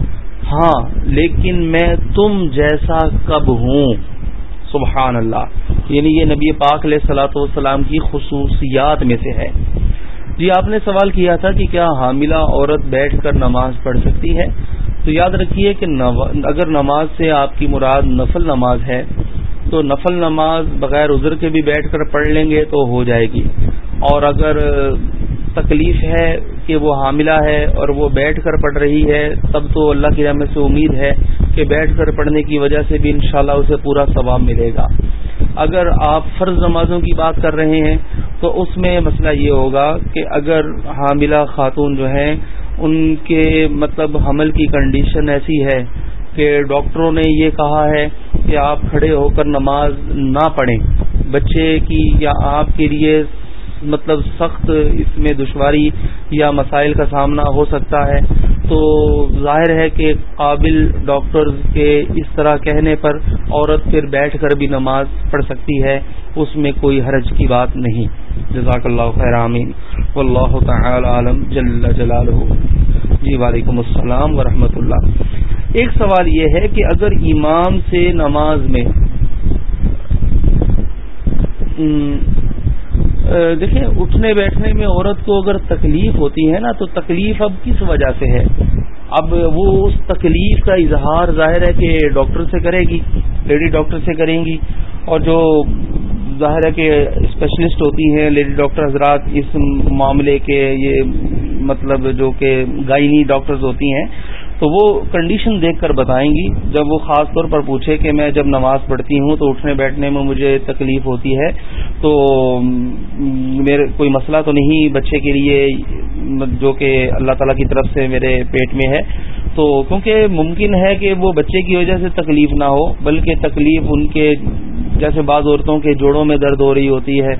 ہاں لیکن میں تم جیسا کب ہوں؟ سبحان اللہ یعنی یہ نبی پاک علیہ سلاۃ والسلام کی خصوصیات میں سے ہے۔ جی آپ نے سوال کیا تھا کہ کیا حاملہ عورت بیٹھ کر نماز پڑھ سکتی ہے؟ تو یاد رکھیے کہ اگر نماز سے آپ کی مراد نفل نماز ہے، تو نفل نماز بغیر عذر کے بھی بیٹھ کر پڑھ لیں گے تو ہو جائے گی۔ اور اگر تکلیف ہے کہ وہ حاملہ ہے اور وہ بیٹھ کر پڑھ رہی ہے، تب تو اللہ کی رحمت سے امید ہے کہ بیٹھ کر پڑھنے کی وجہ سے بھی انشاءاللہ اسے پورا ثواب ملے گا۔ اگر آپ فرض نمازوں کی بات کر رہے ہیں، تو اس میں مسئلہ یہ ہوگا کہ اگر حاملہ خاتون جو ہیں، ان کے مطلب حمل کی کنڈیشن ایسی ہے کہ ڈاکٹروں نے یہ کہا ہے کہ آپ کھڑے ہو کر نماز نہ پڑھیں۔ بچے کی یا آپ کے لیے مطلب سخت اس میں دشواری یا مسائل کا سامنا ہو سکتا ہے۔ تو ظاہر ہے کہ قابل ڈاکٹر کے اس طرح کہنے پر عورت پھر بیٹھ کر بھی نماز پڑھ سکتی ہے، اس میں کوئی حرج کی بات نہیں۔ جزاک اللہ خیر، آمین۔ واللہ تعالی عالم، جل جلالہ۔ جی وعلیکم السلام ورحمۃ اللہ۔ ایک سوال یہ ہے کہ اگر امام سے نماز میں دیکھیں، اٹھنے بیٹھنے میں عورت کو اگر تکلیف ہوتی ہے نا، تو تکلیف اب کس وجہ سے ہے؟ اب وہ اس تکلیف کا اظہار ظاہر ہے کہ ڈاکٹر سے کرے گی، لیڈی ڈاکٹر سے کریں گی، اور جو ظاہر ہے کہ اسپیشلسٹ ہوتی ہیں، لیڈی ڈاکٹر حضرات، اس معاملے کے یہ مطلب جو کہ گائنی ڈاکٹرز ہوتی ہیں تو وہ کنڈیشن دیکھ کر بتائیں گی۔ جب وہ خاص طور پر پوچھے کہ میں جب نماز پڑھتی ہوں تو اٹھنے بیٹھنے میں مجھے تکلیف ہوتی ہے، تو میرے کوئی مسئلہ تو نہیں بچے کے لیے جو کہ اللہ تعالیٰ کی طرف سے میرے پیٹ میں ہے۔ تو کیونکہ ممکن ہے کہ وہ بچے کی وجہ سے تکلیف نہ ہو، بلکہ تکلیف ان کے جیسے بعض عورتوں کے جوڑوں میں درد ہو رہی ہوتی ہے،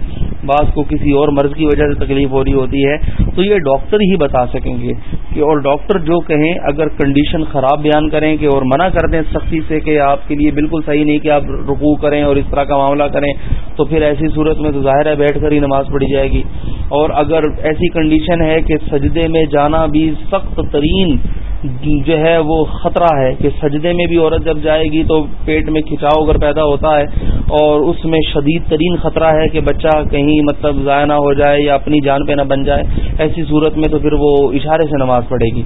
بعض کو کسی اور مرض کی وجہ سے تکلیف ہو رہی ہوتی ہے، تو یہ ڈاکٹر ہی بتا سکیں گے کہ اور ڈاکٹر جو کہیں اگر کنڈیشن خراب بیان کریں کہ اور منع کر دیں سختی سے کہ آپ کے لیے بالکل صحیح نہیں کہ آپ رکوع کریں اور اس طرح کا معاملہ کریں، تو پھر ایسی صورت میں تو ظاہر ہے بیٹھ کر ہی نماز پڑھی جائے گی۔ اور اگر ایسی کنڈیشن ہے کہ سجدے میں جانا بھی سخت ترین جو ہے وہ خطرہ ہے کہ سجدے میں بھی عورت جب جائے گی تو پیٹ میں کھچاؤ اگر پیدا ہوتا ہے اور اس میں شدید ترین خطرہ ہے کہ بچہ کہیں مطلب ضائع نہ ہو جائے یا اپنی جان پہ نہ بن جائے، ایسی صورت میں تو پھر وہ اشارے سے نماز پڑھے گی۔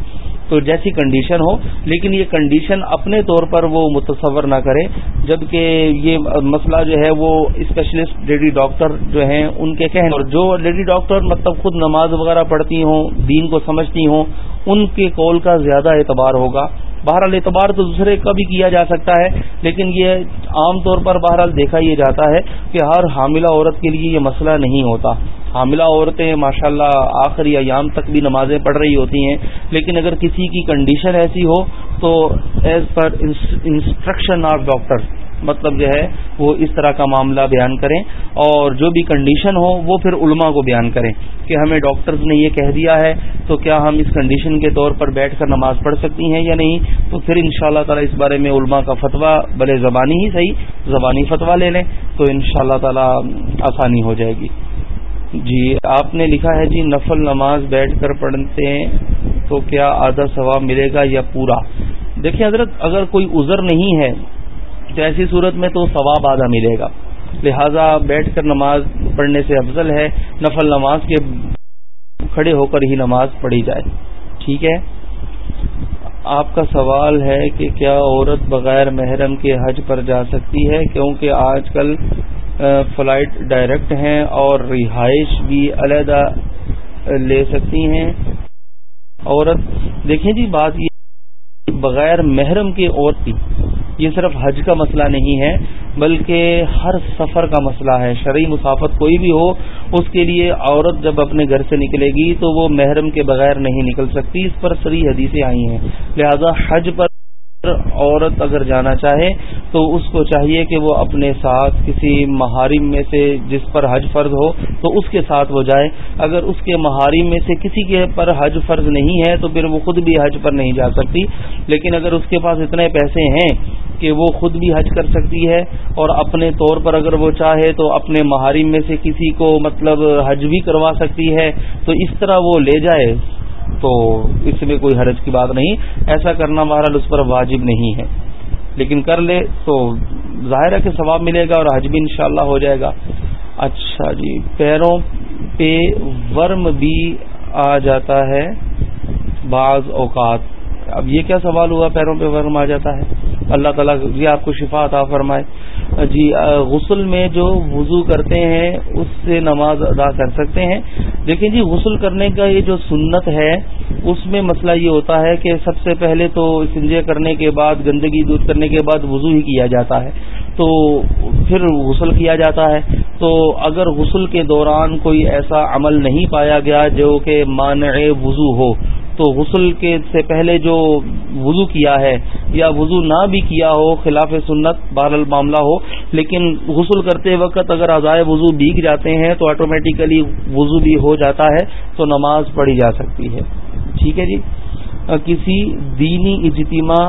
تو جیسی کنڈیشن ہو، لیکن یہ کنڈیشن اپنے طور پر وہ متصور نہ کرے، جبکہ یہ مسئلہ جو ہے وہ اسپیشلسٹ لیڈی ڈاکٹر جو ہیں، ان کے کہنے اور جو لیڈی ڈاکٹر مطلب خود نماز وغیرہ پڑھتی ہوں، دین کو سمجھتی ہوں ان کے کول کا زیادہ اعتبار ہوگا۔ بہرحال اعتبار تو دوسرے کا بھی کیا جا سکتا ہے، لیکن یہ عام طور پر بہرحال دیکھا یہ جاتا ہے کہ ہر حاملہ عورت کے لیے یہ مسئلہ نہیں ہوتا۔ حاملہ عورتیں ماشاءاللہ اللہ آخری ایام تک بھی نمازیں پڑھ رہی ہوتی ہیں، لیکن اگر کسی کی کنڈیشن ایسی ہو تو as per instruction of doctor مطلب جو ہے وہ اس طرح کا معاملہ بیان کریں اور جو بھی کنڈیشن ہو وہ پھر علماء کو بیان کریں کہ ہمیں ڈاکٹرز نے یہ کہہ دیا ہے تو کیا ہم اس کنڈیشن کے طور پر بیٹھ کر نماز پڑھ سکتی ہیں یا نہیں؟ تو پھر ان شاء اللہ تعالیٰ اس بارے میں علماء کا فتویٰ بلے زبانی ہی صحیح زبانی فتویٰ لے لیں تو ان شاء اللہ تعالیٰ آسانی ہو جائے گی۔ جی آپ نے لکھا ہے جی نفل نماز بیٹھ کر پڑھتے ہیں تو کیا آدھا ثواب ملے گا یا پورا؟ دیکھیں حضرت، اگر کوئی عذر نہیں ہے تو ایسی صورت میں تو ثواب آدھا ملے گا۔ لہذا بیٹھ کر نماز پڑھنے سے افضل ہے، نفل نماز کے کھڑے ہو کر ہی نماز پڑھی جائے۔ ٹھیک ہے؟ آپ کا سوال ہے کہ کیا عورت بغیر محرم کے حج پر جا سکتی ہے؟ کیونکہ آج کل فلائٹ ڈائریکٹ ہیں اور رہائش بھی علیحدہ لے سکتی ہیں۔ عورت، دیکھیں جی بات یہ بغیر محرم کے عورت کی۔ یہ صرف حج کا مسئلہ نہیں ہے، بلکہ ہر سفر کا مسئلہ ہے۔ شرعی مسافت کوئی بھی ہو، اس کے لیے عورت جب اپنے گھر سے نکلے گی تو وہ محرم کے بغیر نہیں نکل سکتی۔ اس پر سری حدیثیں آئی ہیں۔ لہذا حج پر عورت اگر جانا چاہے تو اس کو چاہیے کہ وہ اپنے ساتھ کسی محارم میں سے جس پر حج فرض ہو تو اس کے ساتھ وہ جائے۔ اگر اس کے محارم میں سے کسی کے پر حج فرض نہیں ہے تو پھر وہ خود بھی حج پر نہیں جا سکتی۔ لیکن اگر اس کے پاس اتنے پیسے ہیں کہ وہ خود بھی حج کر سکتی ہے اور اپنے طور پر اگر وہ چاہے تو اپنے محارم میں سے کسی کو مطلب حج بھی کروا سکتی ہے تو اس طرح وہ لے جائے۔ تو اس میں کوئی حرج کی بات نہیں۔ ایسا کرنا بہرحال اس پر واجب نہیں ہے۔ لیکن کر لے تو ظاہر ہے کہ ثواب ملے گا اور حج بھی انشاءاللہ ہو جائے گا۔ اچھا جی پیروں پہ ورم بھی آ جاتا ہے بعض اوقات۔ اب یہ کیا سوال ہوا، پیروں پہ ورم آ جاتا ہے؟ اللہ تعالیٰ جی آپ کو شفا عطا فرمائے۔ جی غسل میں جو وضو کرتے ہیں، اس سے نماز ادا کر سکتے ہیں۔ دیکھیں جی غسل کرنے کا یہ جو سنت ہے، اس میں مسئلہ یہ ہوتا ہے کہ سب سے پہلے تو سنجے کرنے کے بعد، گندگی دور کرنے کے بعد وضو ہی کیا جاتا ہے۔ تو پھر غسل کیا جاتا ہے۔ تو اگر غسل کے دوران کوئی ایسا عمل نہیں پایا گیا جو کہ مانع وضو ہو تو غسل کے سے پہلے جو وضو کیا ہے یا وضو نہ بھی کیا ہو، خلاف سنت بہر معاملہ ہو، لیکن غسل کرتے وقت اگر اضائے وضو بیگ جاتے ہیں تو آٹومیٹیکلی وضو بھی ہو جاتا ہے، تو نماز پڑھی جا سکتی ہے۔ ٹھیک ہے جی؟ کسی دینی اجتماع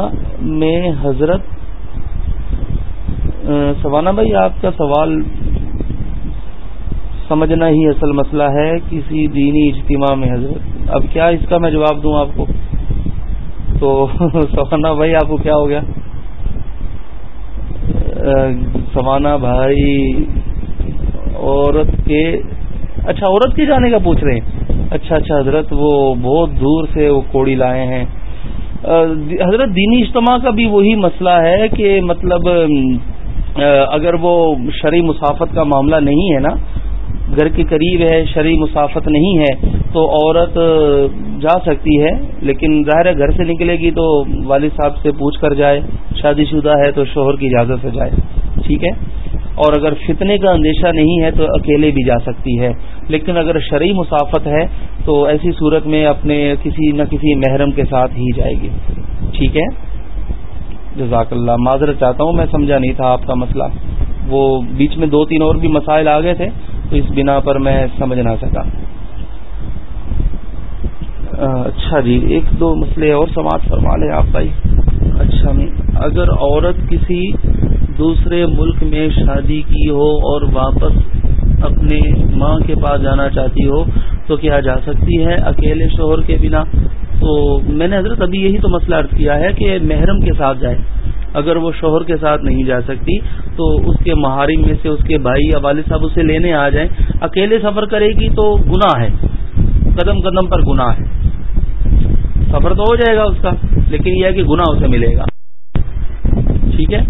میں حضرت سوانا بھائی، آپ کا سوال سمجھنا ہی اصل مسئلہ ہے کسی دینی اجتماع میں، حضرت۔ اب کیا اس کا میں جواب دوں آپ کو؟ تو سوانا بھائی، آپ کو کیا ہو گیا؟ سوانا بھائی، عورت کے اچھا عورت کے جانے کا پوچھ رہے ہیں۔ اچھا اچھا حضرت، وہ بہت دور سے وہ کوڑی لائے ہیں۔ حضرت، دینی اجتماع کا بھی وہی مسئلہ ہے کہ مطلب اگر وہ شرعی مسافت کا معاملہ نہیں ہے نا گھر کے قریب ہے، شرعی مسافت نہیں ہے، تو عورت جا سکتی ہے، لیکن ظاہر ہے گھر سے نکلے گی تو والد صاحب سے پوچھ کر جائے، شادی شدہ ہے تو شوہر کی اجازت سے جائے، ٹھیک ہے؟ اور اگر فتنے کا اندیشہ نہیں ہے تو اکیلے بھی جا سکتی ہے۔ لیکن اگر شرعی مسافت ہے تو ایسی صورت میں اپنے کسی نہ کسی محرم کے ساتھ ہی جائے گی۔ ٹھیک ہے؟ جزاک اللہ۔ معذرت چاہتا ہوں، میں سمجھا نہیں تھا آپ کا مسئلہ۔ وہ بیچ میں دو تین اور بھی مسائل آ گئے تھے۔ اس بنا پر میں سمجھ نہ سکا۔ اچھا جی ایک دو مسئلے اور سماعت فرما لیں آپ بھائی۔ اچھا اگر عورت کسی دوسرے ملک میں شادی کی ہو اور واپس اپنے ماں کے پاس جانا چاہتی ہو، تو کیا جا سکتی ہے اکیلے شوہر کے بنا؟ تو میں نے حضرت ابھی یہی تو مسئلہ عرض کیا ہے کہ محرم کے ساتھ جائے۔ اگر وہ شوہر کے ساتھ نہیں جا سکتی تو اس کے محارم میں سے اس کے بھائی یا والد صاحب اسے لینے آ جائیں۔ اکیلے سفر کرے گی تو گناہ ہے۔ قدم قدم پر گناہ ہے۔ سفر تو ہو جائے گا اس کا، لیکن یہ ہے کہ گناہ اسے ملے گا۔ ٹھیک ہے؟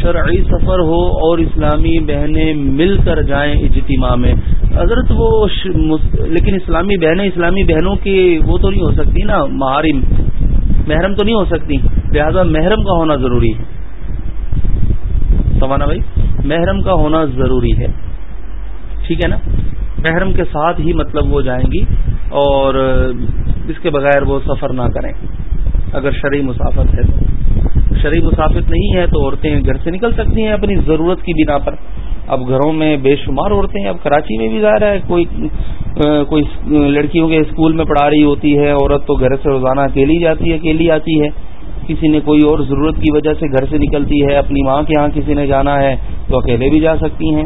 شرعی سفر ہو اور اسلامی بہنیں مل کر جائیں اجتماع میں۔ حضرت وہ لیکن اسلامی بہنیں، اسلامی بہنوں کی وہ تو نہیں ہو سکتی نا محارم محرم تو نہیں ہو سکتی، لہذا محرم کا ہونا ضروری ہے۔ سوانا بھائی، محرم کا ہونا ضروری ہے۔ ٹھیک ہے نا؟ محرم کے ساتھ ہی مطلب وہ جائیں گی اور اس کے بغیر وہ سفر نہ کریں۔ اگر شرعی مسافت ہے تو۔ شرعی مسافت نہیں ہے تو عورتیں گھر سے نکل سکتی ہیں اپنی ضرورت کی بنا پر۔ اب گھروں میں بے شمار عورتیں اب کراچی میں بھی ظاہر ہے، کوئی کوئی لڑکیوں کے اسکول میں پڑھا رہی ہوتی ہے، عورت تو گھر سے روزانہ اکیلی جاتی ہے، اکیلی آتی ہے۔ کسی نے کوئی اور ضرورت کی وجہ سے گھر سے نکلتی ہے، اپنی ماں کے ہاں کسی نے جانا ہے تو اکیلے بھی جا سکتی ہیں۔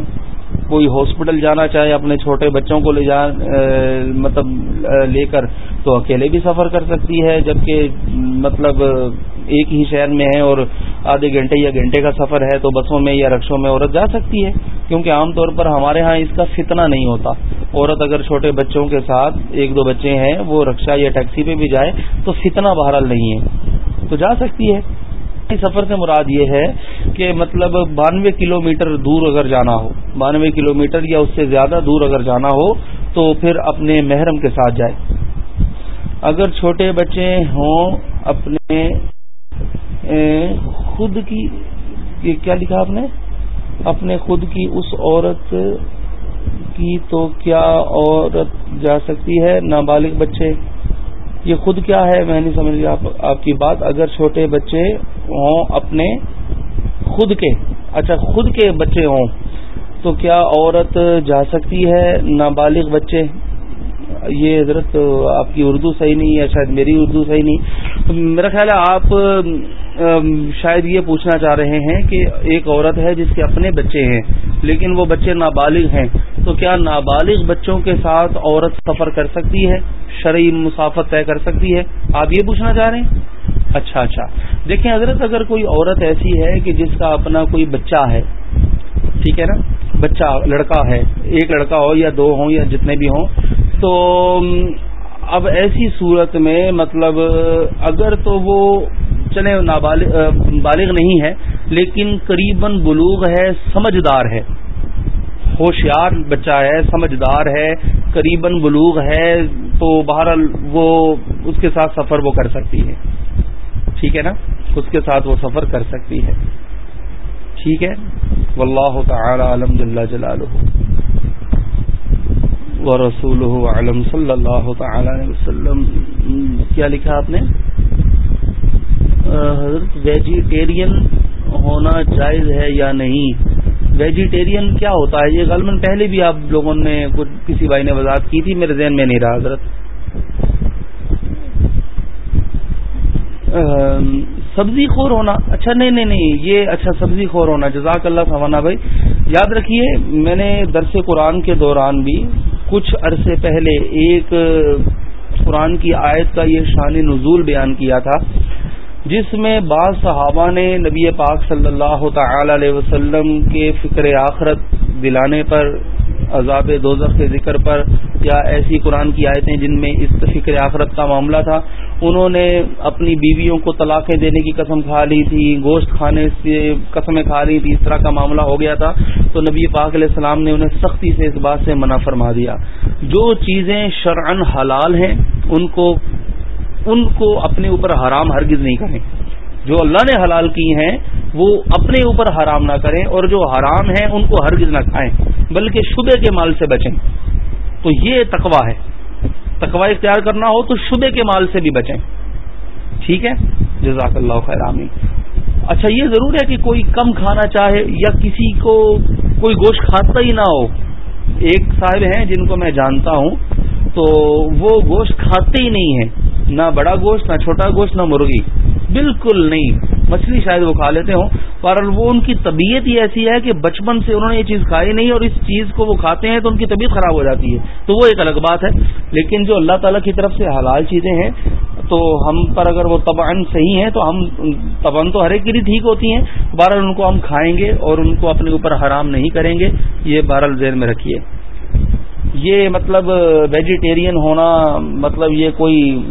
کوئی ہاسپٹل جانا چاہے، اپنے چھوٹے بچوں کو لے جا مطلب لے کر تو اکیلے بھی سفر کر سکتی ہے، جبکہ مطلب ایک ہی شہر میں ہے اور آدھے گھنٹے یا گھنٹے کا سفر ہے تو بسوں میں یا رکشوں میں عورت جا سکتی ہے، کیونکہ عام طور پر ہمارے ہاں اس کا فتنہ نہیں ہوتا۔ عورت اگر چھوٹے بچوں کے ساتھ ایک دو بچے ہیں، وہ رکشا یا ٹیکسی پہ بھی جائے تو فتنہ بہرحال نہیں ہے۔ تو جا سکتی ہے۔ سفر سے مراد یہ ہے کہ مطلب بانوے کلو میٹر دور اگر جانا ہو، بانوے کلو میٹر یا اس سے زیادہ دور اگر جانا ہو، تو پھر اپنے محرم کے ساتھ جائے۔ اگر چھوٹے بچے ہوں، اپنے خود کی کیا لکھا آپ نے؟ اپنے خود کی اس عورت کی تو کیا عورت جا سکتی ہے؟ نابالغ بچے۔ یہ خود کیا ہے؟ میں نہیں سمجھ گیا آپ کی بات۔ اگر چھوٹے بچے ہوں اپنے خود کے اچھا خود کے بچے ہوں، تو کیا عورت جا سکتی ہے؟ نابالغ بچے۔ یہ حضرت آپ کی اردو صحیح نہیں ہے، شاید میری اردو صحیح نہیں۔ میرا خیال ہے آپ شاید یہ پوچھنا چاہ رہے ہیں کہ ایک عورت ہے جس کے اپنے بچے ہیں، لیکن وہ بچے نابالغ ہیں۔ تو کیا نابالغ بچوں کے ساتھ عورت سفر کر سکتی ہے؟ شرعی مسافت طے کر سکتی ہے؟ آپ یہ پوچھنا چاہ رہے ہیں؟ اچھا اچھا۔ دیکھیں، حضرت، اگر کوئی عورت ایسی ہے کہ جس کا اپنا کوئی بچہ ہے، ٹھیک ہے نا؟ بچہ، لڑکا ہے، ایک لڑکا ہو یا دو ہوں یا جتنے بھی ہوں، تو اب ایسی صورت میں مطلب اگر تو وہ چلے نابالغ بالغ نہیں ہے، لیکن قریب بلوغ ہے، سمجھدار ہے۔ ہوشیار بچہ ہے، سمجھدار ہے قریب بلوغ ہے، تو بہرحال وہ اس کے ساتھ سفر وہ کر سکتی ہے۔ ٹھیک ہے نا؟ اس کے ساتھ وہ سفر کر سکتی ہے۔ ٹھیک ہے؟ واللہ تعالی علم جل جلالہ۔ ورسولہ علم صلی اللہ تعالی علیہ وسلم۔ کیا لکھا آپ نے؟ حضرت ویجیٹیرین ہونا جائز ہے یا نہیں؟ ویجیٹیرین کیا ہوتا ہے؟ یہ غالباً پہلے بھی آپ لوگوں نے کسی بھائی نے وضاحت کی تھی، میرے ذہن میں نہیں رہا حضرت۔ سبزی خور ہونا اچھا نہیں نہیں نہیں، یہ اچھا سبزی خور ہونا، جزاک اللہ سوانا بھائی۔ یاد رکھیے، میں نے درس قرآن کے دوران بھی کچھ عرصے پہلے ایک قرآن کی آیت کا یہ شان نزول بیان کیا تھا۔ جس میں بعض صحابہ نے نبی پاک صلی اللہ تعالی علیہ وسلم کے فکر آخرت دلانے پر، عذاب دوزخ کے ذکر پر یا ایسی قرآن کی آیتیں جن میں اس فکر آخرت کا معاملہ تھا، انہوں نے اپنی بیویوں کو طلاقیں دینے کی قسم کھا لی تھی، گوشت کھانے سے قسمیں کھا لی تھی، اس طرح کا معاملہ ہو گیا تھا۔ تو نبی پاک علیہ السلام نے انہیں سختی سے اس بات سے منع فرما دیا۔ جو چیزیں شرعن حلال ہیں، ان کو ان کو اپنے اوپر حرام ہرگز نہیں کریں۔ جو اللہ نے حلال کی ہیں، وہ اپنے اوپر حرام نہ کریں اور جو حرام ہیں، ان کو ہرگز نہ کھائیں، بلکہ شبے کے مال سے بچیں۔ تو یہ تقوا ہے۔ تقوا اختیار کرنا ہو تو شبے کے مال سے بھی بچیں۔ ٹھیک ہے؟ جزاک اللہ خیر اچھا یہ ضرور ہے کہ کوئی کم کھانا چاہے یا کسی کو کوئی گوشت کھاتا ہی نہ ہو۔ ایک صاحب ہیں جن کو میں جانتا ہوں، تو وہ گوشت کھاتے ہی نہیں ہیں۔ نہ بڑا گوشت، نہ چھوٹا گوشت، نہ مرغی۔ بالکل نہیں۔ مچھلی شاید وہ کھا لیتے ہوں، پر وہ ان کی طبیعت ہی ایسی ہے کہ بچپن سے انہوں نے یہ چیز کھائی نہیں اور اس چیز کو وہ کھاتے ہیں تو ان کی طبیعت خراب ہو جاتی ہے۔ تو وہ ایک الگ بات ہے۔ لیکن جو اللہ تعالیٰ کی طرف سے حلال چیزیں ہیں، تو ہم پر اگر وہ تباً صحیح ہیں، تو ہم تباً تو ہر ایک کے لیے ٹھیک ہوتی ہیں۔ بہرحال ان کو ہم کھائیں گے اور ان کو اپنے اوپر حرام نہیں کریں گے۔ یہ بہرحال ذہن میں رکھیے۔ یہ مطلب ویجیٹیرین ہونا مطلب یہ کوئی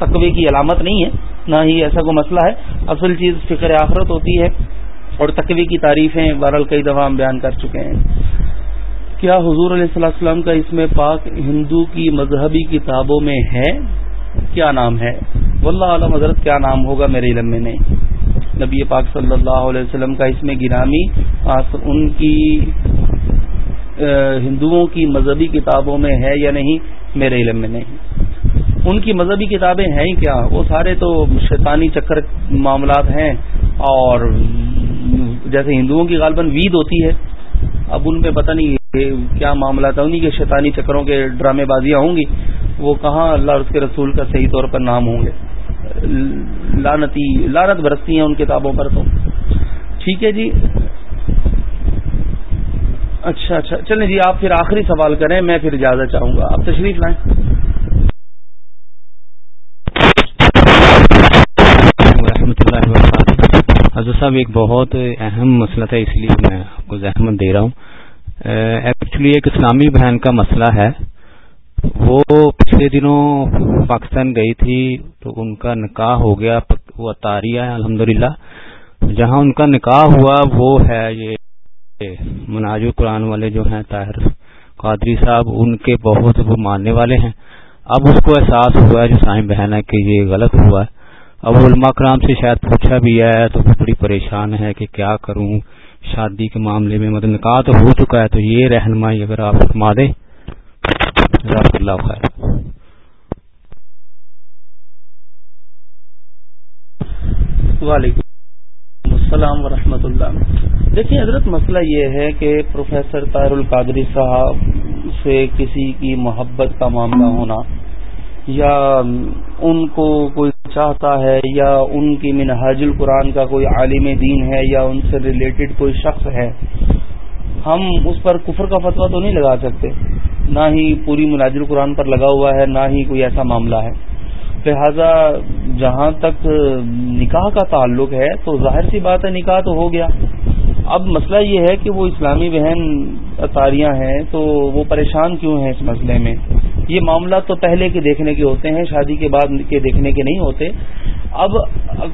تقوی کی علامت نہیں ہے، نہ ہی ایسا کوئی مسئلہ ہے۔ اصل چیز فکر آخرت ہوتی ہے اور تقوی کی تعریفیں بہرحال کئی دفعہ ہم بیان کر چکے ہیں۔ کیا حضور علیہ صلی وسلم کا اس میں پاک ہندو کی مذہبی کتابوں میں ہے؟ کیا نام ہے؟ واللہ عالم حضرت کیا نام ہوگا میرے علم میں نہیں۔ نبی پاک صلی اللہ علیہ وسلم کا اس میں گرامی ان کی ہندوؤں کی مذہبی کتابوں میں ہے یا نہیں، میرے علم میں نہیں۔ ان کی مذہبی کتابیں ہیں ہی کیا؟ وہ سارے تو شیطانی چکر معاملات ہیں۔ اور جیسے ہندوؤں کی غالباً وید ہوتی ہے۔ اب ان پہ پتہ نہیں کیا معاملات انہیں کے شیطانی چکروں کے ڈرامے بازیاں ہوں گی۔ وہ کہاں اللہ اور اس کے رسول کا صحیح طور پر نام ہوں گے؟ لانتی لانت برستی ہیں ان کتابوں پر تو۔ ٹھیک ہے جی۔ اچھا اچھا۔ چلیں جی آپ پھر آخری سوال کریں، میں پھر اجازت چاہوں گا۔ آپ تشریف لائیں۔ حضرت صاحب، ایک بہت اہم مسئلہ تھا، اس لیے میں آپ کو زحمت دے رہا ہوں۔ ایکچولی ایک اسلامی بہن کا مسئلہ ہے۔ وہ پچھلے دنوں پاکستان گئی تھی تو ان کا نکاح ہو گیا، وہ تاریہ ہے الحمد جہاں ان کا نکاح ہوا، وہ ہے یہ مناج قرآن والے جو ہیں طاہر قادری صاحب، ان کے بہت وہ ماننے والے ہیں۔ اب اس کو احساس ہوا ہے، جو سائیں بہن ہے کہ یہ غلط ہوا ہے۔ اب علماء کرام سے شاید پوچھا بھی ہے، تو وہ بڑی پریشان ہے کہ کیا کروں؟ شادی کے معاملے میں مطلب نکاح تو ہو چکا ہے، تو یہ رہنمائی اگر آپ فرما دیں اللہ خیر۔ وعلیکم السلام ورحمۃ اللہ دیکھیے حضرت، مسئلہ یہ ہے کہ پروفیسر طاہر القادری صاحب سے کسی کی محبت کا معاملہ ہونا یا ان کو کوئی چاہتا ہے یا ان کی منہاج القرآن کا کوئی عالم دین ہے یا ان سے ریلیٹڈ کوئی شخص ہے، ہم اس پر کفر کا فتویٰ تو نہیں لگا سکتے۔ نہ ہی پوری مناظر قرآن پر لگا ہوا ہے، نہ ہی کوئی ایسا معاملہ ہے۔ لہذا جہاں تک نکاح کا تعلق ہے تو ظاہر سی بات ہے نکاح تو ہو گیا۔ اب مسئلہ یہ ہے کہ وہ اسلامی بہن اطاریاں ہیں تو وہ پریشان کیوں ہیں اس مسئلے میں؟ یہ معاملات تو پہلے کے دیکھنے کے ہوتے ہیں، شادی کے بعد کے دیکھنے کے نہیں ہوتے۔ اب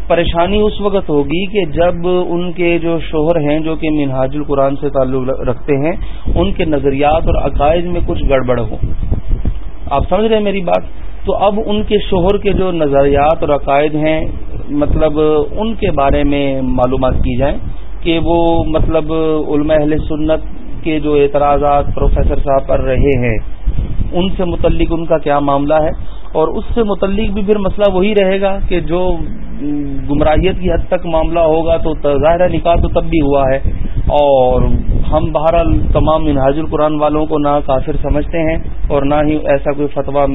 پریشانی اس وقت ہوگی کہ جب ان کے جو شوہر ہیں جو کہ منہاج القرآن سے تعلق رکھتے ہیں، ان کے نظریات اور عقائد میں کچھ گڑبڑ ہو۔ آپ سمجھ رہے ہیں میری بات؟ تو اب ان کے شوہر کے جو نظریات اور عقائد ہیں مطلب ان کے بارے میں معلومات کی جائیں کہ وہ مطلب علماء اہل سنت کے جو اعتراضات پروفیسر صاحب پر رہے ہیں، ان سے متعلق ان کا کیا معاملہ ہے؟ اور اس سے متعلق بھی پھر مسئلہ وہی رہے گا کہ جو گمراہیت کی حد تک معاملہ ہوگا تو ظاہر نکاح تو تب بھی ہوا ہے۔ اور ہم بہرحال تمام منہاج القرآن والوں کو نہ کافر سمجھتے ہیں اور نہ ہی ایسا کوئی فتویٰ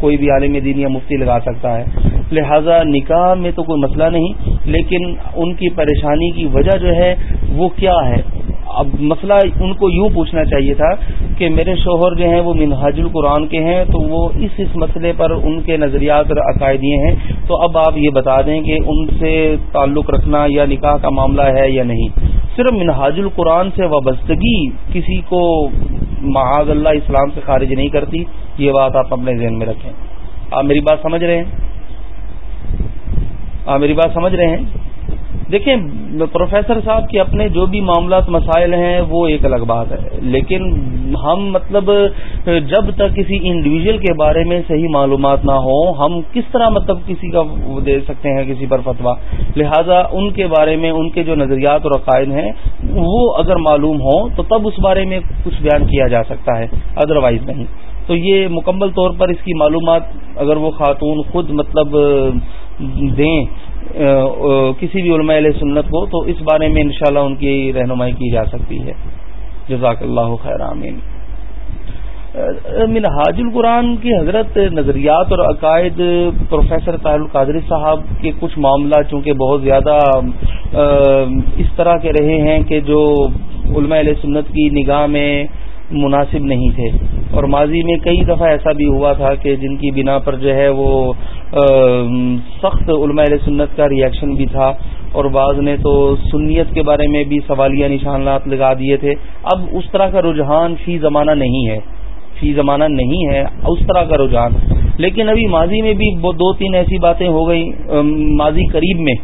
کوئی بھی عالم دین یا مفتی لگا سکتا ہے۔ لہذا نکاح میں تو کوئی مسئلہ نہیں، لیکن ان کی پریشانی کی وجہ جو ہے وہ کیا ہے؟ اب مسئلہ ان کو یوں پوچھنا چاہیے تھا کہ میرے شوہر جو ہیں وہ منہاج القرآن کے ہیں، تو وہ اس اس مسئلے پر ان کے نظریات اور عقائد یہ ہیں۔ تو اب آپ یہ بتا دیں کہ ان سے تعلق رکھنا یا نکاح کا معاملہ ہے یا نہیں۔ صرف منہاج القرآن سے وابستگی کسی کو معاذ اللہ اسلام سے خارج نہیں کرتی۔ یہ بات آپ اپنے ذہن میں رکھیں۔ آپ میری بات سمجھ رہے ہیں؟ آپ میری بات سمجھ رہے ہیں؟ دیکھیں، پروفیسر صاحب کے اپنے جو بھی معاملات، مسائل ہیں، وہ ایک الگ بات ہے۔ لیکن ہم مطلب جب تک کسی انڈیویجل کے بارے میں صحیح معلومات نہ ہوں، ہم کس طرح مطلب کسی کا دے سکتے ہیں کسی پر فتوا لہذا ان کے بارے میں، ان کے جو نظریات اور عقائد ہیں، وہ اگر معلوم ہوں، تو تب اس بارے میں کچھ بیان کیا جا سکتا ہے۔ ادروائز نہیں۔ تو یہ مکمل طور پر اس کی معلومات اگر وہ خاتون خود مطلب دیں کسی بھی علماء علیہ سنت کو، تو اس بارے میں انشاءاللہ ان کی رہنمائی کی جا سکتی ہے۔ جزاک اللہ خیر، آمین۔ منہاج القرآن کی حضرت نظریات اور عقائد پروفیسر طاہر القادری صاحب کے کچھ معاملہ چونکہ بہت زیادہ اس طرح کے رہے ہیں کہ جو علماء علیہ سنت کی نگاہ میں مناسب نہیں تھے۔ اور ماضی میں کئی دفعہ ایسا بھی ہوا تھا کہ جن کی بنا پر جو ہے وہ سخت علماء علیہ سنت کا ریئیکشن بھی تھا۔ اور بعض نے تو سنیت کے بارے میں بھی سوالیہ نشانات لگا دیے تھے۔ اب اس طرح کا رجحان فی زمانہ نہیں ہے۔ فی زمانہ نہیں ہے، اس طرح کا رجحان۔ لیکن ابھی ماضی میں بھی دو تین ایسی باتیں ہو گئی ماضی قریب میں۔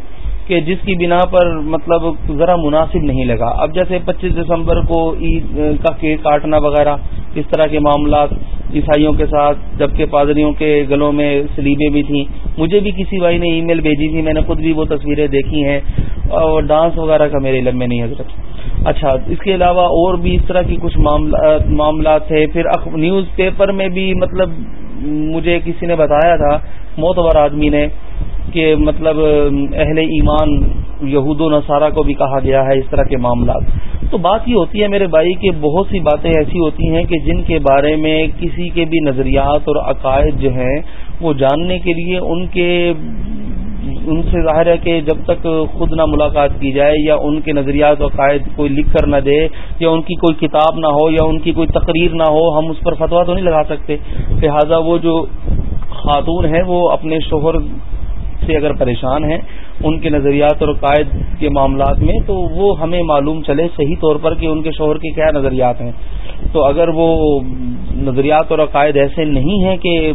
کہ جس کی بنا پر مطلب ذرا مناسب نہیں لگا۔ اب جیسے پچیس دسمبر کو عید کا کیک کاٹنا وغیرہ، اس طرح کے معاملات عیسائیوں کے ساتھ، جبکہ پادریوں کے گلوں میں سلیبیں بھی تھیں۔ مجھے بھی کسی بھائی نے ای میل بھیجی تھی، میں نے خود بھی وہ تصویریں دیکھی ہیں۔ اور ڈانس وغیرہ کا میرے علم میں نہیں حضرت۔ اچھا اس کے علاوہ اور بھی اس طرح کی کچھ معاملات تھے۔ پھر نیوز پیپر میں بھی مطلب مجھے کسی نے بتایا تھا موتبر آدمی نے۔ کہ مطلب اہل ایمان، یہود و نصارہ کو بھی کہا گیا ہے اس طرح کے معاملات۔ تو بات یہ ہوتی ہے میرے بھائی کہ بہت سی باتیں ایسی ہوتی ہیں کہ جن کے بارے میں کسی کے بھی نظریات اور عقائد جو ہیں، وہ جاننے کے لیے ان کے، ان سے ظاہر ہے کہ جب تک خود نہ ملاقات کی جائے یا ان کے نظریات و عقائد کوئی لکھ کر نہ دے یا ان کی کوئی کتاب نہ ہو یا ان کی کوئی تقریر نہ ہو، ہم اس پر فتوا تو نہیں لگا سکتے۔ لہذا وہ جو خاتون ہیں، وہ اپنے شوہر سے اگر پریشان ہیں ان کے نظریات اور قائد کے معاملات میں، تو وہ ہمیں معلوم چلے صحیح طور پر کہ ان کے شوہر کے کیا نظریات ہیں۔ تو اگر وہ نظریات اور عقائد ایسے نہیں ہیں کہ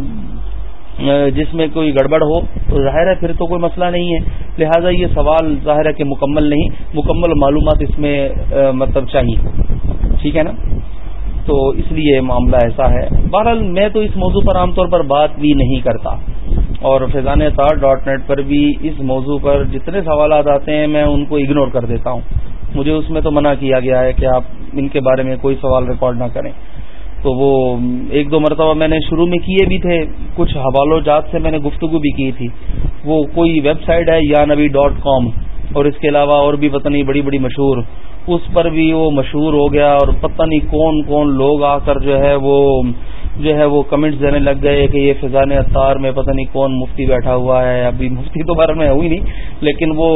جس میں کوئی گڑبڑ ہو، تو ظاہر ہے پھر تو کوئی مسئلہ نہیں ہے۔ لہذا یہ سوال ظاہر ہے کہ مکمل نہیں، مکمل معلومات اس میں مطلب چاہیے۔ ٹھیک ہے نا؟ تو اس لیے معاملہ ایسا ہے۔ بہرحال میں تو اس موضوع پر عام طور پر بات بھی نہیں کرتا۔ اور فیضان تار ڈاٹ نیٹ پر بھی اس موضوع پر جتنے سوالات آتے ہیں میں ان کو اگنور کر دیتا ہوں۔ مجھے اس میں تو منع کیا گیا ہے کہ آپ ان کے بارے میں کوئی سوال ریکارڈ نہ کریں۔ تو وہ ایک دو مرتبہ میں نے شروع میں کیے بھی تھے، کچھ حوالوں جات سے میں نے گفتگو بھی کی تھی۔ وہ کوئی ویب سائٹ ہے یا نبی ڈاٹ کام اور اس کے علاوہ اور بھی پتہ نہیں بڑی بڑی مشہور اس پر بھی وہ مشہور ہو گیا اور پتہ نہیں کون کون لوگ آ کر جو ہے وہ جو ہے وہ کمنٹس دینے لگ گئے کہ یہ فضان اطار میں پتہ نہیں کون مفتی بیٹھا ہوا ہے، ابھی مفتی تو بارے میں ہوئی نہیں، لیکن وہ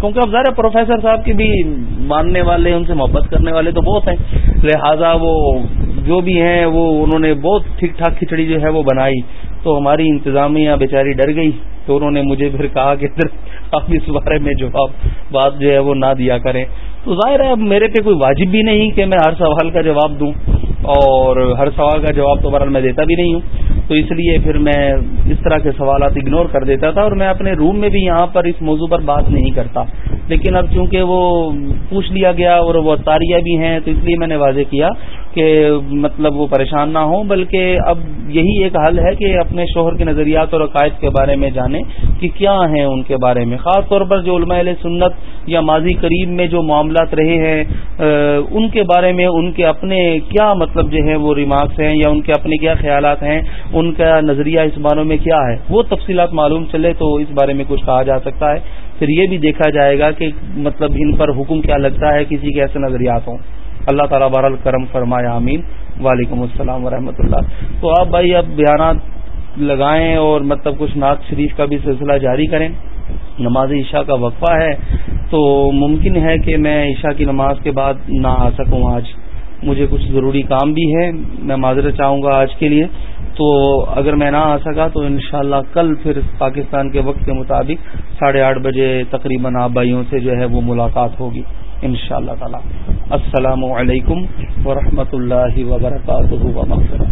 کیونکہ اب ظاہر پروفیسر صاحب کے بھی ماننے والے، ان سے محبت کرنے والے تو بہت ہیں، لہذا وہ جو بھی ہیں وہ انہوں نے بہت ٹھیک ٹھاک کھچڑی جو ہے وہ بنائی۔ تو ہماری انتظامیہ بیچاری ڈر گئی تو انہوں نے مجھے پھر کہا کہ آپ اس بارے میں جواب بات جو ہے وہ نہ دیا کریں۔ تو ظاہر ہے اب میرے پہ کوئی واجب بھی نہیں کہ میں ہر سوال کا جواب دوں اور ہر سوال کا جواب تو بہرحال میں دیتا بھی نہیں ہوں۔ تو اس لیے پھر میں اس طرح کے سوالات اگنور کر دیتا تھا اور میں اپنے روم میں بھی یہاں پر اس موضوع پر بات نہیں کرتا۔ لیکن اب چونکہ وہ پوچھ لیا گیا اور وہ تاریاں بھی ہیں تو اس لیے میں نے واضح کیا کہ مطلب وہ پریشان نہ ہوں، بلکہ اب یہی ایک حل ہے کہ اپنے شوہر کے نظریات اور عقائد کے بارے میں جانیں کہ کیا ہیں ان کے بارے میں۔ خاص طور پر جو علماء سنت یا ماضی قریب میں جو معاملات رہے ہیں ان کے بارے میں ان کے اپنے کیا مطلب جو ہے وہ ریمارکس ہیں یا ان کے اپنے کیا خیالات ہیں، ان کا نظریہ اس بارے میں کیا ہے؟ وہ تفصیلات معلوم چلے تو اس بارے میں کچھ کہا جا سکتا ہے۔ پھر یہ بھی دیکھا جائے گا کہ مطلب ان پر حکم کیا لگتا ہے، کسی کے ایسے نظریات ہوں۔ اللہ تعالیٰ بار الکرم فرمایا امین وعلیکم السلام ورحمۃ اللہ۔ تو آپ بھائی، اب بیانات لگائیں اور مطلب کچھ نعت شریف کا بھی سلسلہ جاری کریں۔ نماز عشاء کا وقفہ ہے۔ تو ممکن ہے کہ میں عشاء کی نماز کے بعد نہ آ سکوں آج۔ مجھے کچھ ضروری کام بھی ہے میں معذرت چاہوں گا آج کے لیے۔ تو اگر میں نہ آ سکا تو انشاءاللہ کل پھر پاکستان کے وقت کے مطابق ساڑھے آٹھ بجے تقریباً آپ بھائیوں سے جو ہے وہ ملاقات ہوگی۔ ان شاء اللہ تعالی. السلام علیکم ورحمۃ اللہ وبرکاتہ وبرکاتہ